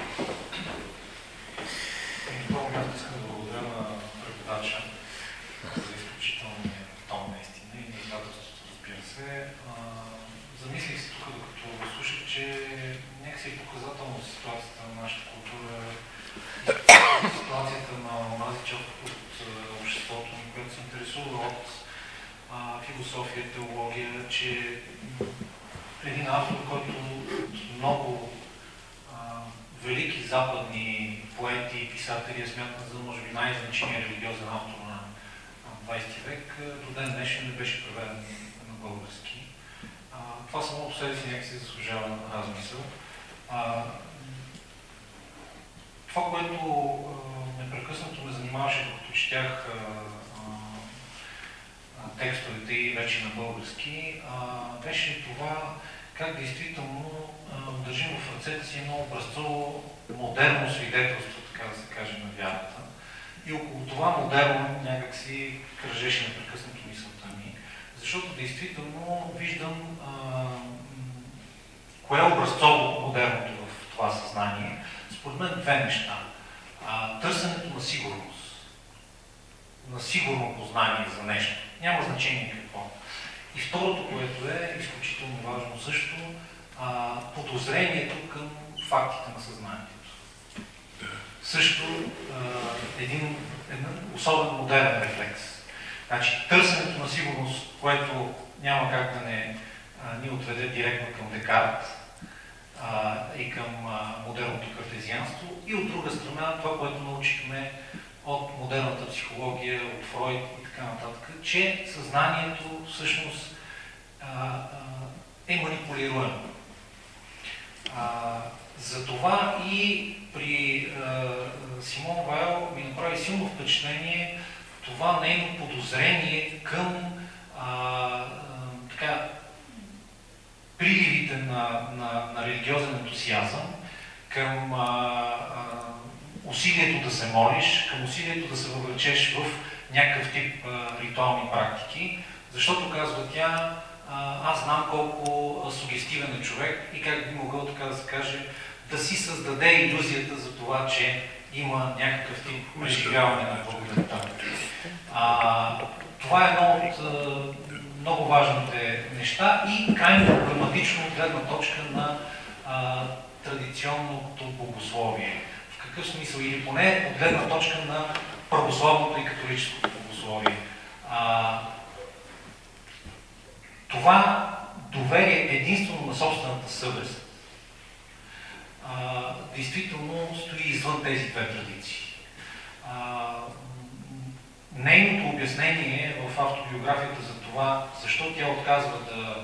Много място искам да благодаря на преподача за изключителния тон наистина и на издателството, разбира се. замислих се тук, докато слушах, че някакси е показателно ситуацията на нашата култура ситуацията на онази част от обществото, което се интересува от философия, теология, че един автор, който много велики западни поети и писатели смятат за, може би, най-значимия религиозен автор на 20 век, до ден днешен не беше преведен на български. А, това само по себе си някакси заслужава размисъл. А, това, което а, непрекъснато ме занимаваше, докато четях текстовете и вече на български, беше това как действително държим в ръцете си едно образцово модерно свидетелство, така да се каже, на вярата. И около това модерно някак си кръжеше непрекъснато мисълта ми, защото действително виждам а, кое е образцово модерното в това съзнание. Според мен две неща. А, търсенето на сигурност, на сигурно познание за нещо. Няма значение какво. И второто, което е изключително важно също, а, подозрението към фактите на съзнанието. също един, един особен модерен рефлекс. Значи, търсенето на сигурност, което няма как да не ни отведе директно към Декарт а, и към а, модерното картезианство, и от друга страна това, което научихме от модерната психология, от Фройд и така нататък, че съзнанието всъщност е манипулируемо. Затова и при Симон Вайл ми направи силно впечатление това нейно подозрение към така, приливите на, на, на религиозен ентусиазъм, към а, а, усилието да се молиш, към усилието да се въвлечеш в някакъв тип а, ритуални практики, защото, казва тя, а, аз знам колко сугестивен е човек и как би могъл, така да се каже, да си създаде иллюзията за това, че има някакъв тип преживяване на Бога. Това е едно от много важните неща и крайно проблематично от гледна точка на а, традиционното богословие. В какъв смисъл? Или поне от гледна точка на православното и католическото богословие. А, това доверие единствено на собствената съвест а, действително стои извън тези две традиции. А, нейното обяснение в автобиографията за това, защо тя отказва да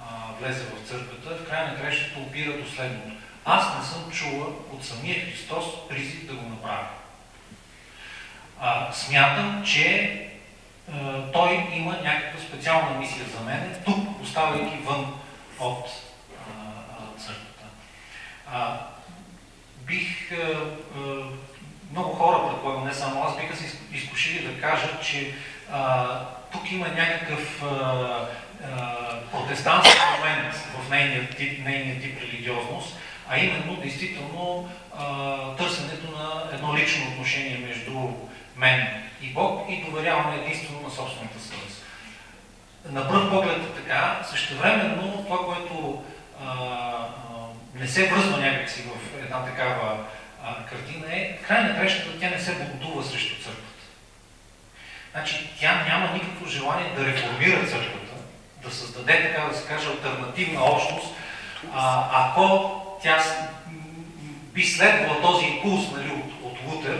а, влезе в църквата, в край на кращата опира до следното. Аз не съм чула от самия Христос призив да го направя. А, смятам, че а, той има някаква специална мисия за мен, тук, оставайки вън от а, църквата. А, бих а, а, много хора, предполагам, не само аз, биха се изкушили да кажат, че а, тук има някакъв а, протестантски момент в нейния тип, нейния тип религиозност, а именно, действително, търсенето на едно лично отношение между мен и Бог и доверяване единствено на собствената съвест. На пръв поглед е така, същевременно това, което не се връзва някакси в една такава картина е, край на тя не се бунтува срещу църквата. Значи тя няма никакво желание да реформира църквата, да създаде, така да се каже, альтернативна общност, ако тя би следвала този импулс нали, от, от Лутер,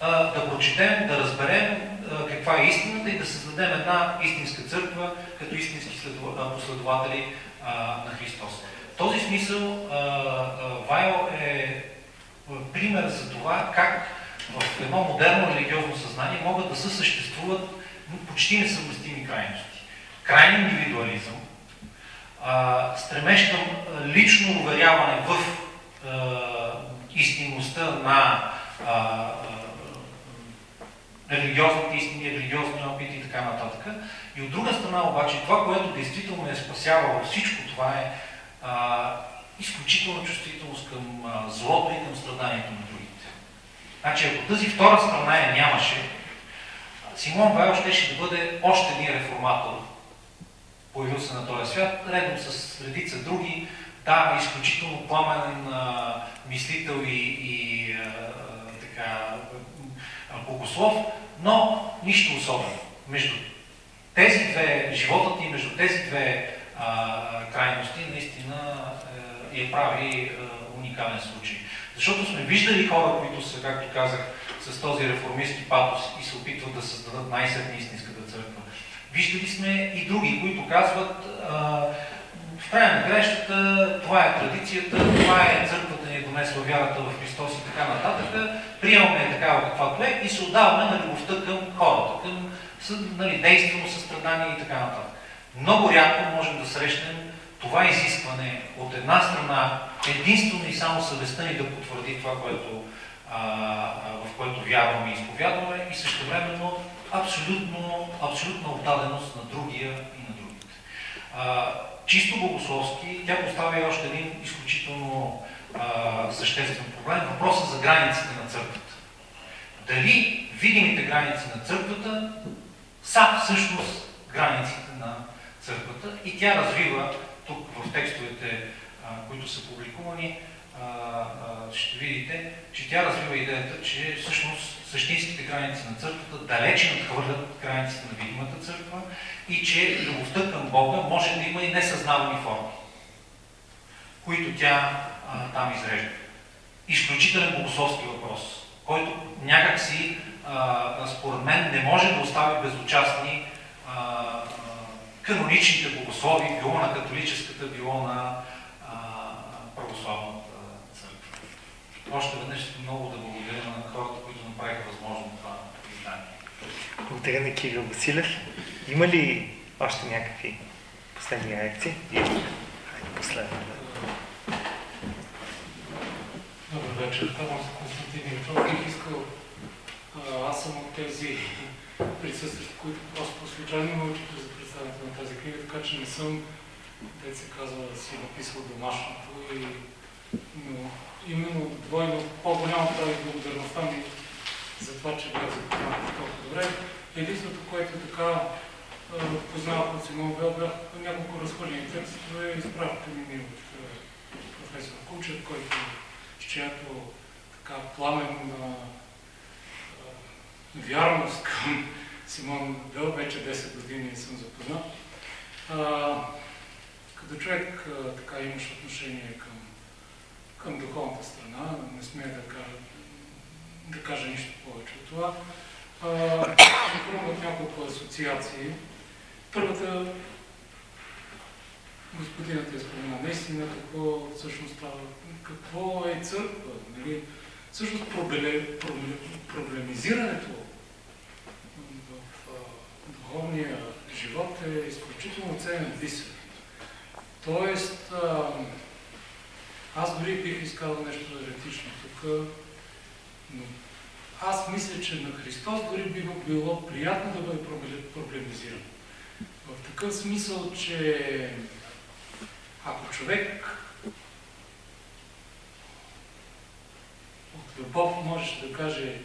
да прочетем, да разберем каква е истината и да създадем една истинска църква като истински последователи на Христос. В този смисъл Вайл е пример за това как в едно модерно религиозно съзнание могат да съсъществуват почти несъвместими крайности. Крайен индивидуализъм, стремеж към лично уверяване в истинността на религиозните истини, религиозните опити и така нататък. И от друга страна обаче, това, което действително е спасявало всичко това е изключителна чувствителност към а, злото и към страданието на другите. Значи, ако тази втора страна я нямаше, Симон Вайл ще да бъде още един реформатор, появил се на този свят, редом с редица други, да, изключително пламенен а, мислител и, и а, така, богослов, но нищо особено. Между тези две, животът и между тези две а, крайности наистина я прави е, уникален случай. Защото сме виждали хора, които са, както казах, с този реформистски патос и се опитват да създадат най-сетне истинската църква. Виждали сме и други, които казват, в края на краищата, това е традицията, това е църквата ни е донесла вярата в Христос и така нататък, приемаме е такава каквато е и се отдаваме на любовта към хората, към нали, действено състрадание и така нататък. Много рядко можем да срещнем това изискване от една страна единствено и само съвестта ни да потвърди това, което, а, в което вярваме и изповядваме и също времено абсолютно, абсолютна отдаденост на другия и на другите. А, чисто богословски тя поставя още един изключително а, съществен проблем, въпроса за границите на църквата. Дали видимите граници на църквата са всъщност границите на църквата и тя развива тук в текстовете, които са публикувани, а, а, ще видите, че тя развива идеята, че всъщност същинските граници на църквата далече надхвърлят границите на видимата църква и че любовта към Бога може да има и несъзнавани форми, които тя а, там изрежда. Изключителен богословски въпрос, който някакси, а, според мен, не може да остави безучастни а, каноничните богослови, било на католическата, било на православната църква. Още веднъж много да благодаря на хората, които направиха възможно това издание. Благодаря на Кирил Василев. Има ли още някакви последни реакции? И последно. Добър вечер, Томас Константин Димитров. Бих искал, аз съм от тези присъстващи, които просто по случайно научиха за представянето на тази книга, така че не съм, те се казва, да си написал домашното и но именно двойно по-голяма прави благодарността ми за това, че бях запознат толкова добре. Единството, което така познавах от Симон Вел, бях няколко разхвърлени текстове и справка ми от професор Кучев, който с чиято така пламенна вярност към Симон Вел, вече 10 години съм запознат. А, като човек така имаш отношение към, към духовната страна, не смея да кажа, да кажа нищо повече от това. Пробват няколко асоциации. Първата, господинът е спомена, наистина какво всъщност става, какво е църква, нали? Всъщност проблемизирането в духовния живот е изключително ценен бисер. Тоест, аз дори бих изказал нещо еретично тук, но аз мисля, че на Христос дори би било приятно да бъде проблемизиран. В такъв смисъл, че ако човек от любов можеш да каже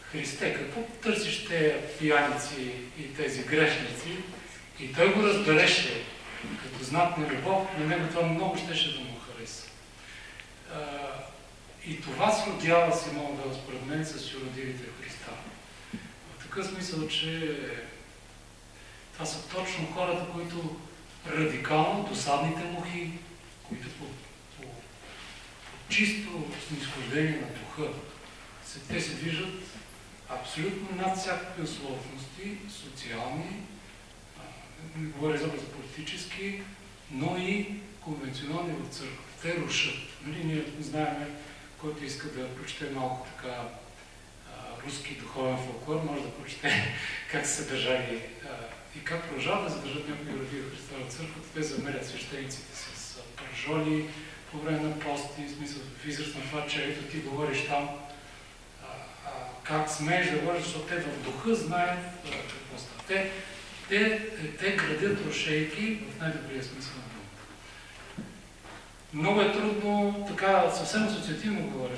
Христе, какво търсиш тези пияници и тези грешници? И той го разбереше като знак на любов, на него това много щеше да му хареса. И това се родява Симон Вел, според мен, с юродивите Христа. В такъв смисъл, че това са точно хората, които радикално, досадните мухи, които по, по, по чисто снисхождение на духа, се, те се движат абсолютно над всякакви условности, социални, не говоря за политически, но и конвенционални в църква. Те рушат. Нали, ние знаеме, който иска да прочете малко така руски духовен фолклор, може да прочете <laughs> как се държали и как продължават да задържат някои роди в Христова църква. Те замерят свещениците с пържоли по време на пости, в смисъл в израз на това, че ето ти говориш там, как смееш да говориш, защото те в духа знаят какво става. Те, те, те градят рушейки в най-добрия смисъл много е трудно, така съвсем асоциативно говоря,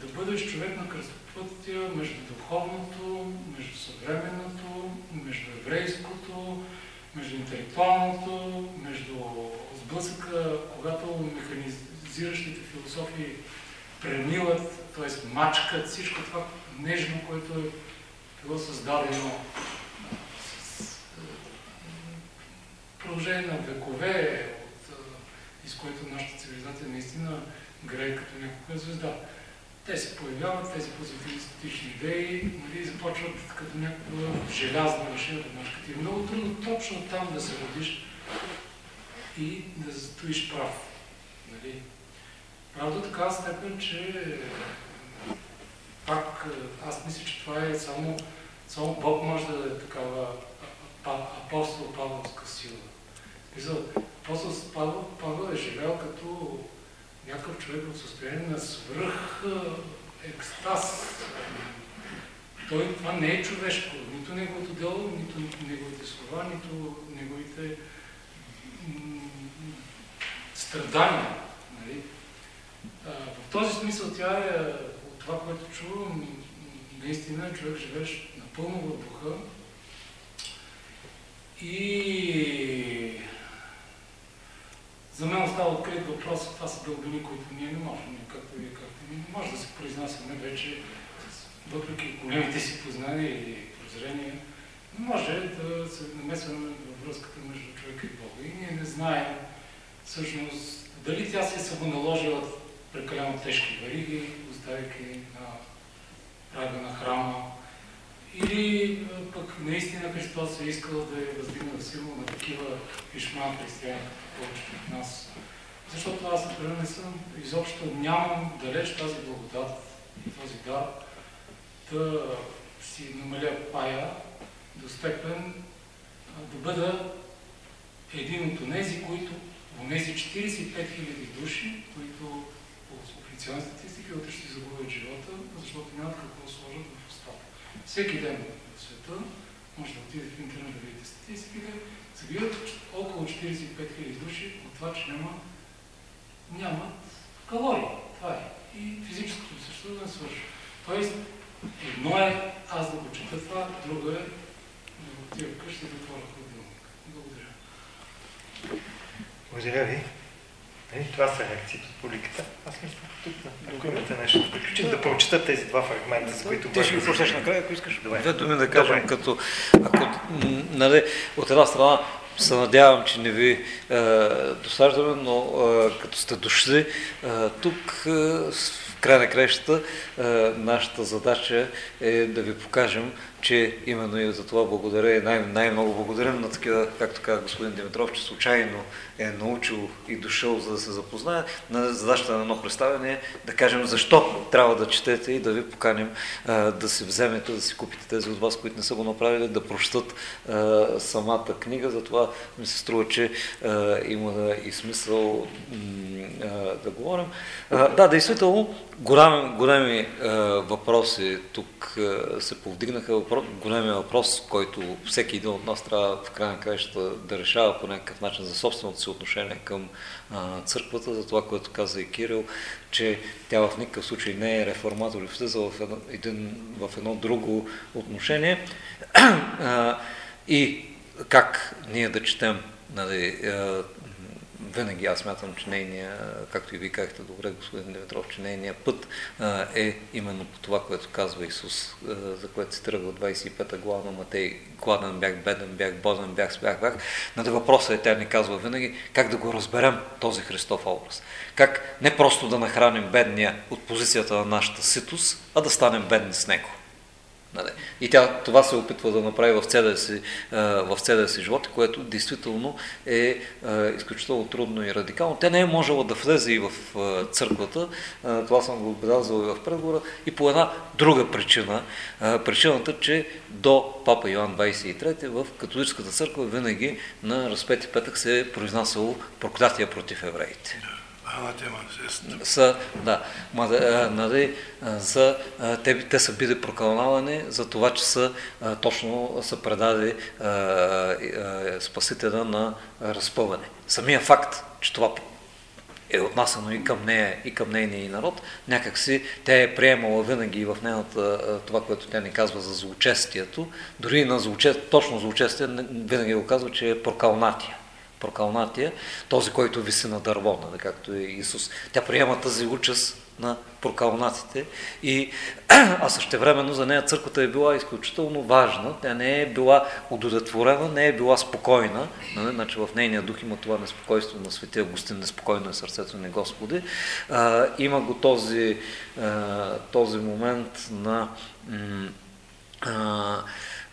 да бъдеш човек на кръстопътя между духовното, между съвременното, между еврейското, между интелектуалното, между сблъсъка, когато механизиращите философии премилат, т.е. мачкат всичко това нежно, което е било създадено с продължение на векове, и с което нашата цивилизация наистина грее като някаква звезда. Те се появяват, тези позитивистични идеи, нали, започват като някаква желязна машина мачкат. И е много трудно точно там да се родиш и да стоиш прав. Нали. Правда така степен, че пак аз мисля, че това е само, само Бог може да е такава апостол Павловска сила. Апостол Павел, Павел е живял като някакъв човек в състояние на свръх екстаз. Той, това не е човешко. Нито неговото дело, нито неговите слова, нито неговите страдания. Нали? в този смисъл тя е, от това, което чувам, наистина човек живееш напълно в духа и за мен става открит въпрос, това са дълбини, които ние не можем, както вие както ние не може да се произнасяме вече, въпреки големите си познания и прозрения, не може да се намесваме във връзката между човека и Бога. И ние не знаем всъщност дали тя се самоналожила прекалено тежки вариги, оставяйки на прага на храма, или пък наистина Христос е искал да е въздигнал силно на такива пишма християни, повечето от нас. Защото аз, например, не съм, изобщо нямам далеч тази благодат и този дар да си намаля пая до степен да бъда един от тези, които, от тези 45 000 души, които по официални статистики утре ще загубят живота, защото нямат какво в. Всеки ден в света, може да отиде в интернет да видите статистиките, бият около 45 000 души от това, че няма, нямат калории. Това е. И физическото също не свършва. Тоест, едно е аз да го чета това, друго е да отида вкъщи да отворя хладилник. Благодаря. Благодаря ви. Нали, това са реакции от публиката. Аз мисля, тук ако имате нещо да приключим, да прочета тези два фрагмента, за които Ти ще ги прочеш накрая, ако искаш. Добре. Две думи да кажем, Добре. като ако, нали, от една страна се надявам, че не ви е, досаждаме, но е, като сте дошли е, тук, е, в край на краищата, е, нашата задача е да ви покажем, че именно и за това благодаря и най- най-много благодарим на такива, както каза господин Димитров, че случайно е научил и дошъл за да се запознае. На задачата на едно представяне е да кажем защо трябва да четете и да ви поканим а, да си вземете, да си купите тези от вас, които не са го направили, да прочитат а, самата книга. Затова ми се струва, че а, има и смисъл а, да говорим. А, да, действително, големи, големи а, въпроси тук а, се повдигнаха. Въпро... Големия въпрос, който всеки един от нас трябва в край на краищата да решава по някакъв начин за собственото си отношение към а, църквата, за това, което каза и Кирил, че тя в никакъв случай не е реформатор и влиза в едно, един, в едно друго отношение. <clears throat> А, и как ние да четем нали, винаги аз смятам, че нейния, както и вие казахте добре, господин Димитров, че нейният път а, е именно по това, което казва Исус, а, за което се тръгва 25-та глава на Матей. Гладен бях, беден бях, боден бях, спях бях. Нали въпросът е, тя ни казва винаги, как да го разберем този Христов образ. Как не просто да нахраним бедния от позицията на нашата ситост, а да станем бедни с него. Нали? И тя това се опитва да направи в целия си, в целия си живот, което действително е изключително трудно и радикално. Тя не е можела да влезе и в църквата, това съм го отбелязал и в преговора, и по една друга причина. Причината, че до Папа Йоан 23 в католическата църква винаги на разпети петък се е произнасяло проклятие против евреите. Са, да, ма, а, нали, а, са, а, те, те са били прокълнавани за това, че са точно са предали спасителя на разпъване. Самия факт, че това е отнасяно и към нея, и към нейния и народ, някакси тя е приемала винаги и в нейната, това, което тя ни казва за злоучестието, дори и на злоучестие, точно злоучестие, не- винаги го казва, че е прокалнатия прокалнатия, този, който виси на дърво, нали, както е Исус. Тя приема тази участ на прокалнатите и <clears throat> а същевременно за нея църквата е била изключително важна. Тя не е била удовлетворена, не е била спокойна. Нали? Значи в нейния дух има това неспокойство на светия Агустин, неспокойно е сърцето ни Господи. А, има го този, а, този момент на а,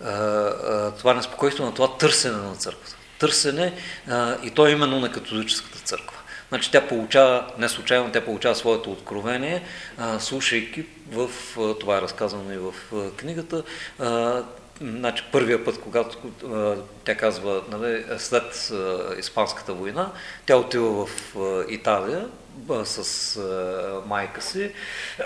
а, това неспокойство, на това търсене на църквата. Търсене а, и то именно на католическата църква. Значи тя получава, не случайно, тя получава своето откровение, а, слушайки в, а, това е разказано и в а, книгата, а, Значи, първия път, когато а, тя казва, нали, след а, Испанската война, тя отива в а, Италия с майка си,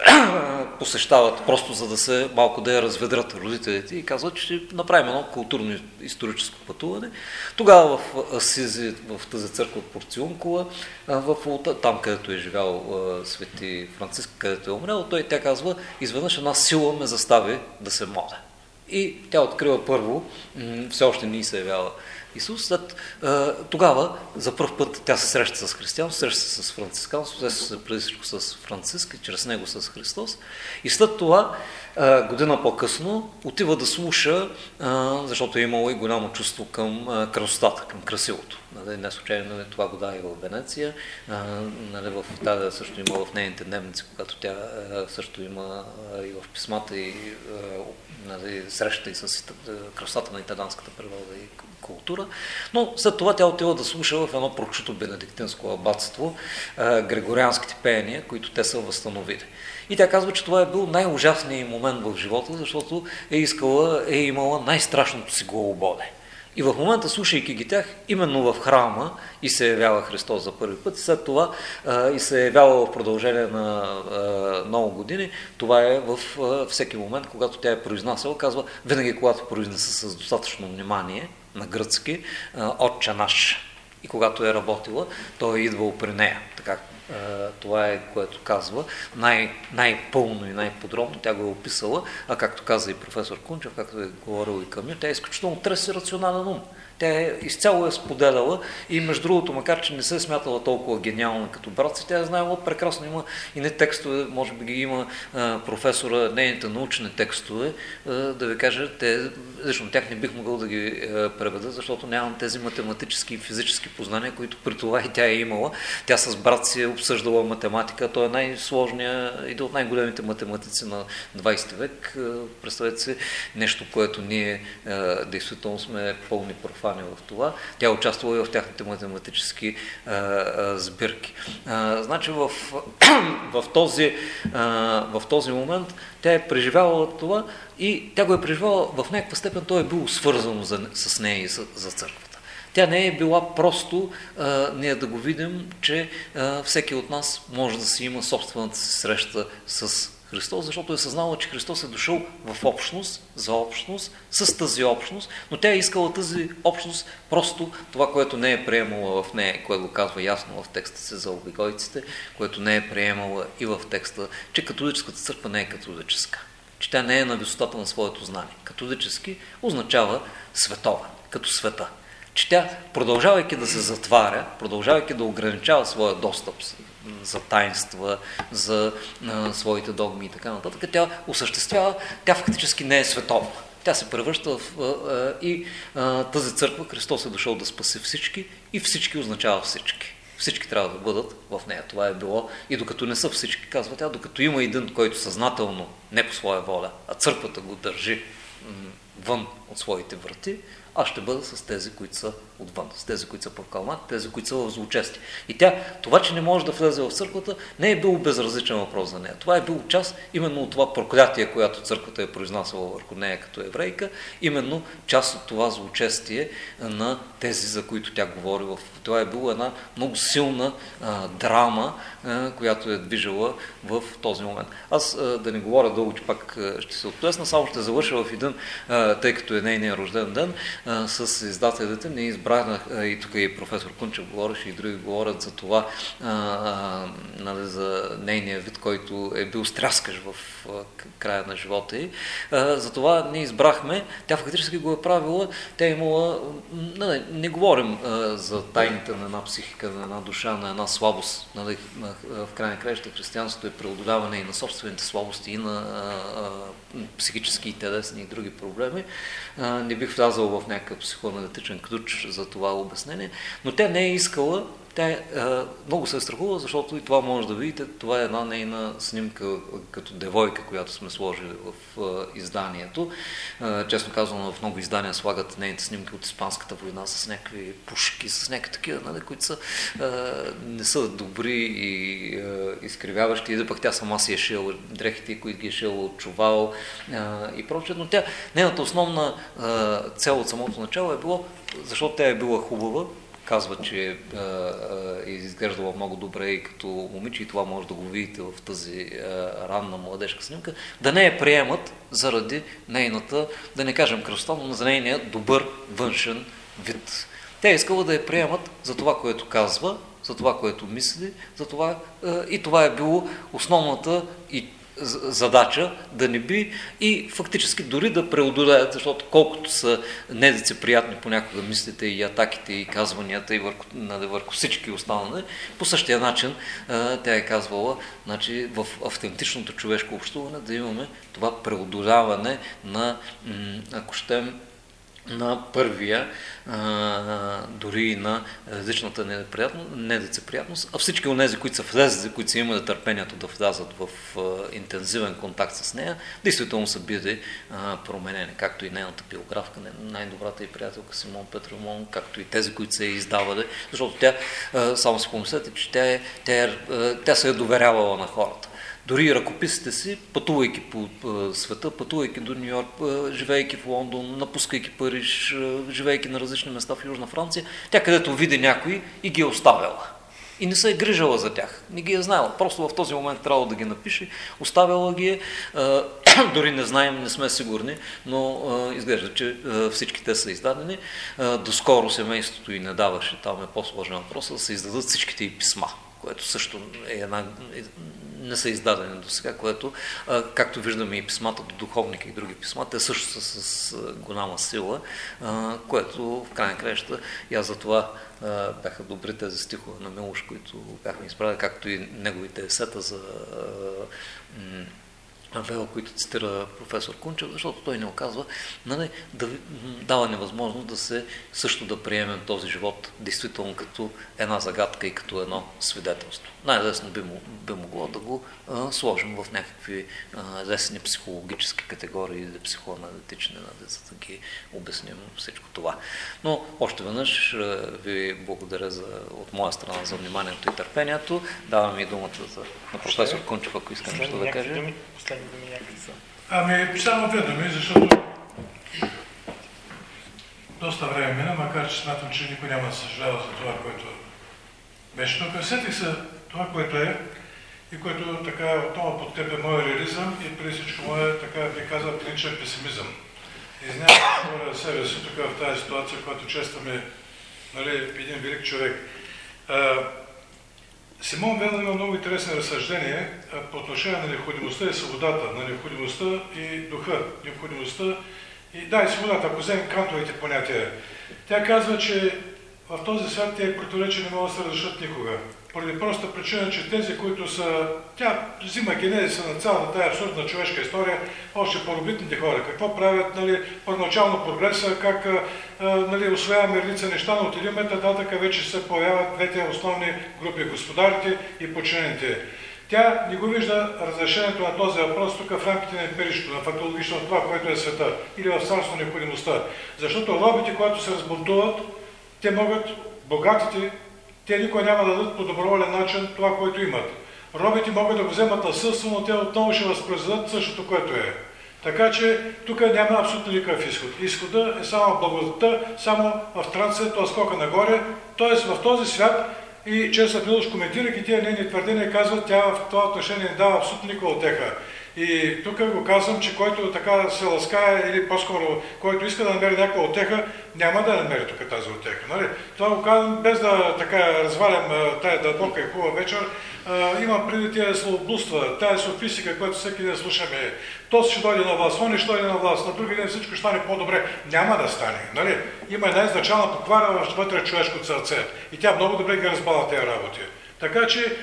<clears throat> посещават просто за да се малко да я разведрат родителите и казват, че ще направим едно културно-историческо пътуване. Тогава в Асизи, в тази църква от Порциункова, а, в Улта, там където е живял свети Франциск, където е умрял, той тя казва, изведнъж една сила ме застави да се моля. И тя открива първо, все още не се явява Исус. След, тогава за първ път тя се среща с християн, среща се с францисканство, среща се преди всичко с Франциск и чрез него с Христос. И след това, година по-късно, отива да слуша, защото е имало и голямо чувство към красотата, към красивото. Нали, не случайно нали, това го дава и в Венеция. Нали, в Италия също има в нейните дневници, когато тя също има и в писмата и нали, среща и с красотата на италианската природа и култура. Но след това тя отива да слуша в едно прочуто бенедиктинско аббатство григорианските пеяния, които те са възстановили. И тя казва, че това е бил най-ужасният момент в живота, защото е искала, е имала най-страшното си главоболе. И в момента, слушайки ги тях, именно в храма и се явява Христос за първи път, и след това а, и се явява в продължение на а, много години, това е в а, всеки момент, когато тя е произнасяла, казва, винаги когато произнеса с достатъчно внимание на гръцки, Отче наш. И когато е работила, той е идвал при нея. Така това е което казва, най- най-пълно и най-подробно, тя го е описала, а както каза и професор Кунчев, както е говорил и Камю, тя е изключително треси рационален ум. Тя е, изцяло е споделяла и между другото, макар че не се е смятала толкова гениална като брат си, тя е знаела прекрасно. Има и не текстове, може би ги има а, професора, нейните научни текстове, а, да ви кажа, те, лично тях не бих могъл да ги а, преведа, защото нямам тези математически и физически познания, които при това и тя е имала. Тя с брат си е обсъждала математика, той е най-сложния, един от най-големите математици на 20 век. Представете си нещо, което ние действително сме пълни професори хване в това. Тя участвала и в тяхните математически а, а, сбирки. А, значи в, <clears throat> в, този, а, в този момент тя е преживявала това и тя го е преживяла в някаква степен, то е било свързано за, с нея и за, за църквата. Тя не е била просто а, ние да го видим, че а, всеки от нас може да си има собствената си среща с Христос, защото е съзнала, че Христос е дошъл в общност, за общност, с тази общност, но тя е искала тази общност просто това, което не е приемала в нея, което го казва ясно в текста си за обигойците, което не е приемала и в текста, че католическата църква не е католическа, че тя не е на висотата на своето знание. Католически означава светова, като света. Че тя, продължавайки да се затваря, продължавайки да ограничава своя достъп за таинства, за а, своите догми и така нататък, тя осъществява, тя фактически не е световна. Тя се превръща в... А, и а, тази църква, Христос е дошъл да спаси всички и всички означава всички. Всички трябва да бъдат в нея. Това е било. И докато не са всички, казва тя, докато има един, който съзнателно, не по своя воля, а църквата го държи вън от своите врати, аз ще бъда с тези, които са отвън, с тези, които са по калмат, тези, които са в злочести. И тя, това, че не може да влезе в църквата, не е било безразличен въпрос за нея. Това е било част именно от това проклятие, която църквата е произнасяла върху нея като еврейка, именно част от това злочестие на тези, за които тя говори. Това е било една много силна а, драма, а, която е движила в този момент. Аз а, да не говоря дълго, че пак ще се отплесна, само ще завърша в един, а, тъй като е нейния рожден ден, а, с издателите. Ние избрахме, и тук и професор Кунчев говореше, и други говорят за това, нали, за нейния вид, който е бил стряскаш в края на живота й. А, за това ние избрахме, тя фактически го е правила, тя е имала, не, не говорим за тайните на една психика, на една душа, на една слабост. Нали, в край на краища християнството е преодоляване и на собствените слабости, и на психически и телесни и други проблеми. Не бих влязал в някакъв психоаналитичен ключ за това обяснение, но тя не е искала тя е, много се е страхува, защото и това може да видите. Това е една нейна снимка като девойка, която сме сложили в е, изданието. Е, честно казвам, в много издания слагат нейните снимки от Испанската война с някакви пушки, с някакви такива, нали, които са, е, не са добри и изкривяващи. И да пък тя сама си е шила дрехите, които ги е шила от чувал и прочее. Но тя, нейната основна цел от самото начало е било, защото тя е била хубава, казва, че е, е изглеждала много добре и като момиче, и това може да го видите в тази е, ранна младежка снимка, да не я приемат заради нейната, да не кажем красота, но за нейния добър външен вид. Те искала да я приемат за това, което казва, за това, което мисли, за това, е, и това е било основната и задача да не би и фактически дори да преодолеят, защото колкото са недецеприятни понякога мислите и атаките и казванията и върху, върху всички останали, по същия начин тя е казвала значи, в автентичното човешко общуване да имаме това преодоляване на, ако щем, на първия, а, дори и на различната недецеприятност, а всички от тези, които са влезли, които са имали търпението да влязат в а, интензивен контакт с нея, действително са били променени, както и нейната биографка, най-добрата и приятелка Симон Петромон, както и тези, които са я издавали, защото тя, а, само си помислете, че тя, е, тя, е, тя се е доверявала на хората. Дори ръкописите си, пътувайки по света, пътувайки до Нью Йорк, живейки в Лондон, напускайки Париж, живейки на различни места в Южна Франция, тя където види някой и ги е оставяла. И не се е грижала за тях. Не ги е знаела. Просто в този момент трябва да ги напише. Оставяла ги е. <clears throat> Дори не знаем, не сме сигурни, но изглежда, че всички те са издадени. Доскоро семейството и не даваше, там е по-сложен въпрос, да се издадат всичките и писма което също е една, не са издадени до сега, което, както виждаме и писмата до духовника и други писма, те също са с голяма сила, което в крайна краща и аз за това бяха добри тези стихове на Милош, които бяхме изправили, както и неговите есета за Вела, които цитира професор Кунчев, защото той не оказва, нали, да дава невъзможност да се също да приемем този живот действително като една загадка и като едно свидетелство. Най-лесно би, би могло да го а, сложим в някакви а, лесни психологически категории или психоаналитични, нали, за да ги обясним всичко това. Но още веднъж а, ви благодаря за, от моя страна за вниманието и търпението. Давам и думата за, на професор Кунчев, ако искам нещо да каже. Последни думи някакви са. Ами, само две думи, защото доста време мина, макар че смятам, че никой няма да съжалява за това, което беше тук. Сетих се това, което е и което така отново подкрепя моя реализъм и преди всичко моя, така би казал, клиничен песимизъм. И да говоря себе си тук в тази ситуация, която честваме нали, един велик човек. Симон Вел има много интересни разсъждения по отношение на необходимостта и свободата, на необходимостта и духа, необходимостта и да, и свободата, ако вземем кантовите понятия. Тя казва, че в този свят тези противоречия не могат да се разрешат никога. Поради проста причина, че тези, които са... Тя взима генезиса на цялата тази абсурдна човешка история, още по-робитните хора. Какво правят, нали, първоначално прогреса, как нали, освояваме редица неща, но от един момент нататък вече се появяват двете основни групи господарите и подчинените. Тя не го вижда разрешението на този въпрос тук в рамките на емпиричното, на фактологично това, което е света или в царство необходимостта. Защото робите, които се разбунтуват, те могат, богатите, те никой няма да дадат по доброволен начин това, което имат. Робите могат да го вземат насилствено, но те отново ще възпроизведат същото, което е. Така че тук няма абсолютно никакъв изход. Изхода е само благодата, само трансцето, скока нагоре. Тоест в този свят и Чесъв Милош, коментирайки тия нейни твърдения, казват, тя в това отношение не дава абсолютно никаква отеха. И тук го казвам, че който така се ласкае или по-скоро който иска да намери някаква отеха, няма да намери тук тази отеха. Нали? Това го казвам без да така развалям тая дълбока и хубава вечер. А, имам преди тия словоблудства, тая софистика, която всеки ден слушаме. То ще дойде на власт, он ще дойде на власт, на други ден всичко ще стане по-добре. Няма да стане. Нали? Има една изначална поквара вътре човешко сърце. И тя много добре ги разбава тези работи. Така че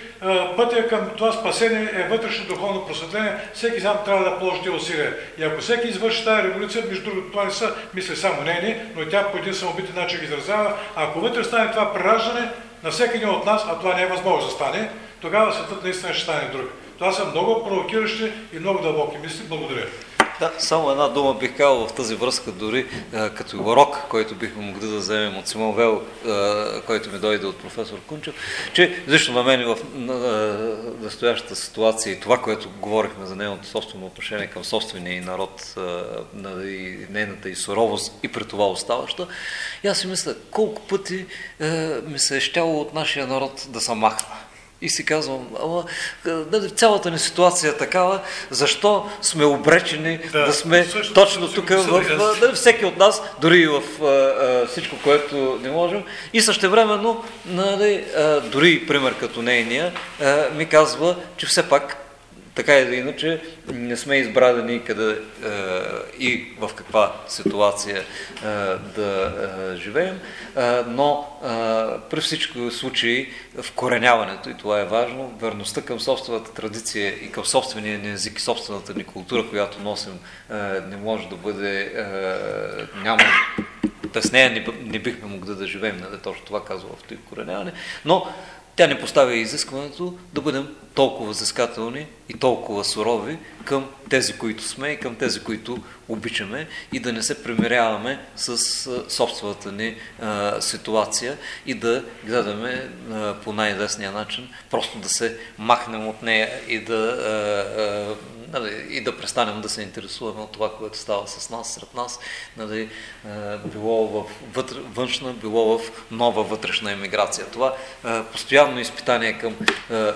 пътя към това спасение е вътрешно духовно просветление. Всеки сам трябва да положи усилия. И ако всеки извърши тази революция, между другото, това не са мисли само нейни, но и тя по един самобитен начин ги изразява. Ако вътре стане това прераждане на всеки един от нас, а това не е възможно да стане, тогава светът наистина ще стане друг. Това са много провокиращи и много дълбоки мисли. Благодаря. Да, само една дума бих казал в тази връзка, дори а, като урок, който бихме могли да вземем от Симон Вел, а, който ми дойде от професор Кунчев, че лично на мен в настоящата ситуация и това, което говорихме за нейното собствено отношение към собствения народ, а, и нейната и суровост и при това оставаща, и аз си мисля, колко пъти ми се е щяло от нашия народ да се махна. И си казвам, ама нали, цялата ни ситуация е такава, защо сме обречени да, да сме точно тук, в, в, да, всеки от нас, дори и в а, а, всичко, което не можем. И същевременно, нали, а, дори пример като нейния, а, ми казва, че все пак така или иначе не сме избрани къде е, и в каква ситуация е, да е, живеем, но при всички случаи вкореняването, и това е важно, верността към собствената традиция и към собствения ни език и собствената ни култура, която носим, не може да бъде, няма без нея не, не бихме могли да живеем, нали? точно това казва в вкореняване, но тя не поставя изискването да бъдем толкова взискателни и толкова сурови към тези, които сме и към тези, които обичаме и да не се примиряваме с собствената ни а, ситуация и да гледаме а, по най-лесния начин, просто да се махнем от нея и да, а, нали, и да престанем да се интересуваме от това, което става с нас, сред нас, нали, било в вътре, външна, било в нова вътрешна емиграция. Това постоянно изпитание към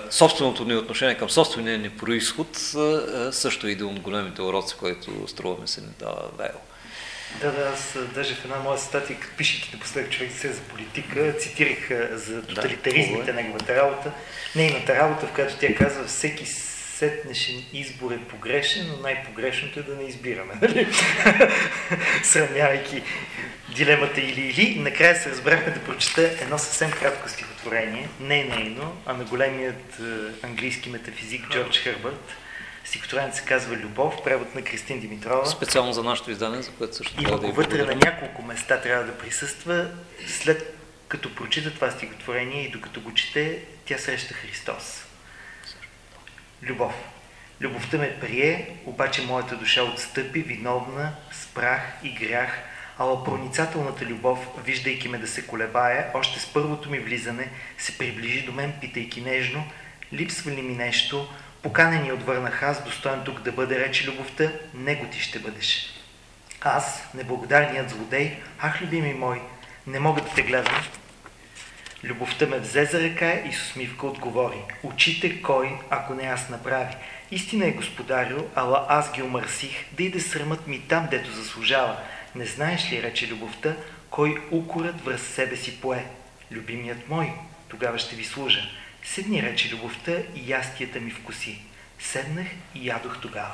собственото ни отношение към собствения ни происход също е един от големите уроци, който струваме се ни дава Вейл. Да, да, аз даже в една моя статия, пишейки напоследък човек се за политика, цитирах за тоталитаризмите да, неговата работа, нейната работа, в която тя казва, всеки сетнешен избор е погрешен, но най-погрешното е да не избираме. Нали? <laughs> Сравнявайки дилемата или-или. Накрая се разбрахме да прочета едно съвсем кратко стихотворение, не нейно, а на големият е, английски метафизик Джордж Хърбърт. Стихотворението се казва Любов, превод на Кристин Димитрова. Специално за нашето издание, за което също Има да вътре на няколко места трябва да присъства. След като прочита това стихотворение и докато го чете, тя среща Христос. Любов. Любовта ме прие, обаче моята душа отстъпи, виновна, с прах и грях, ала проницателната любов, виждайки ме да се колебая, още с първото ми влизане, се приближи до мен, питайки нежно, липсва ли ми нещо, поканени отвърнах аз, достоен тук да бъде рече любовта, него ти ще бъдеш. Аз, неблагодарният злодей, ах, любими мой, не мога да те гледам. Любовта ме взе за ръка и с усмивка отговори. Очите кой, ако не аз направи. Истина е, господарю, ала аз ги омърсих, да иде срамът ми там, дето заслужава. Не знаеш ли, рече любовта, кой укорът връз себе си пое? Любимият мой, тогава ще ви служа. Седни, рече любовта и ястията ми вкуси. Седнах и ядох тогава.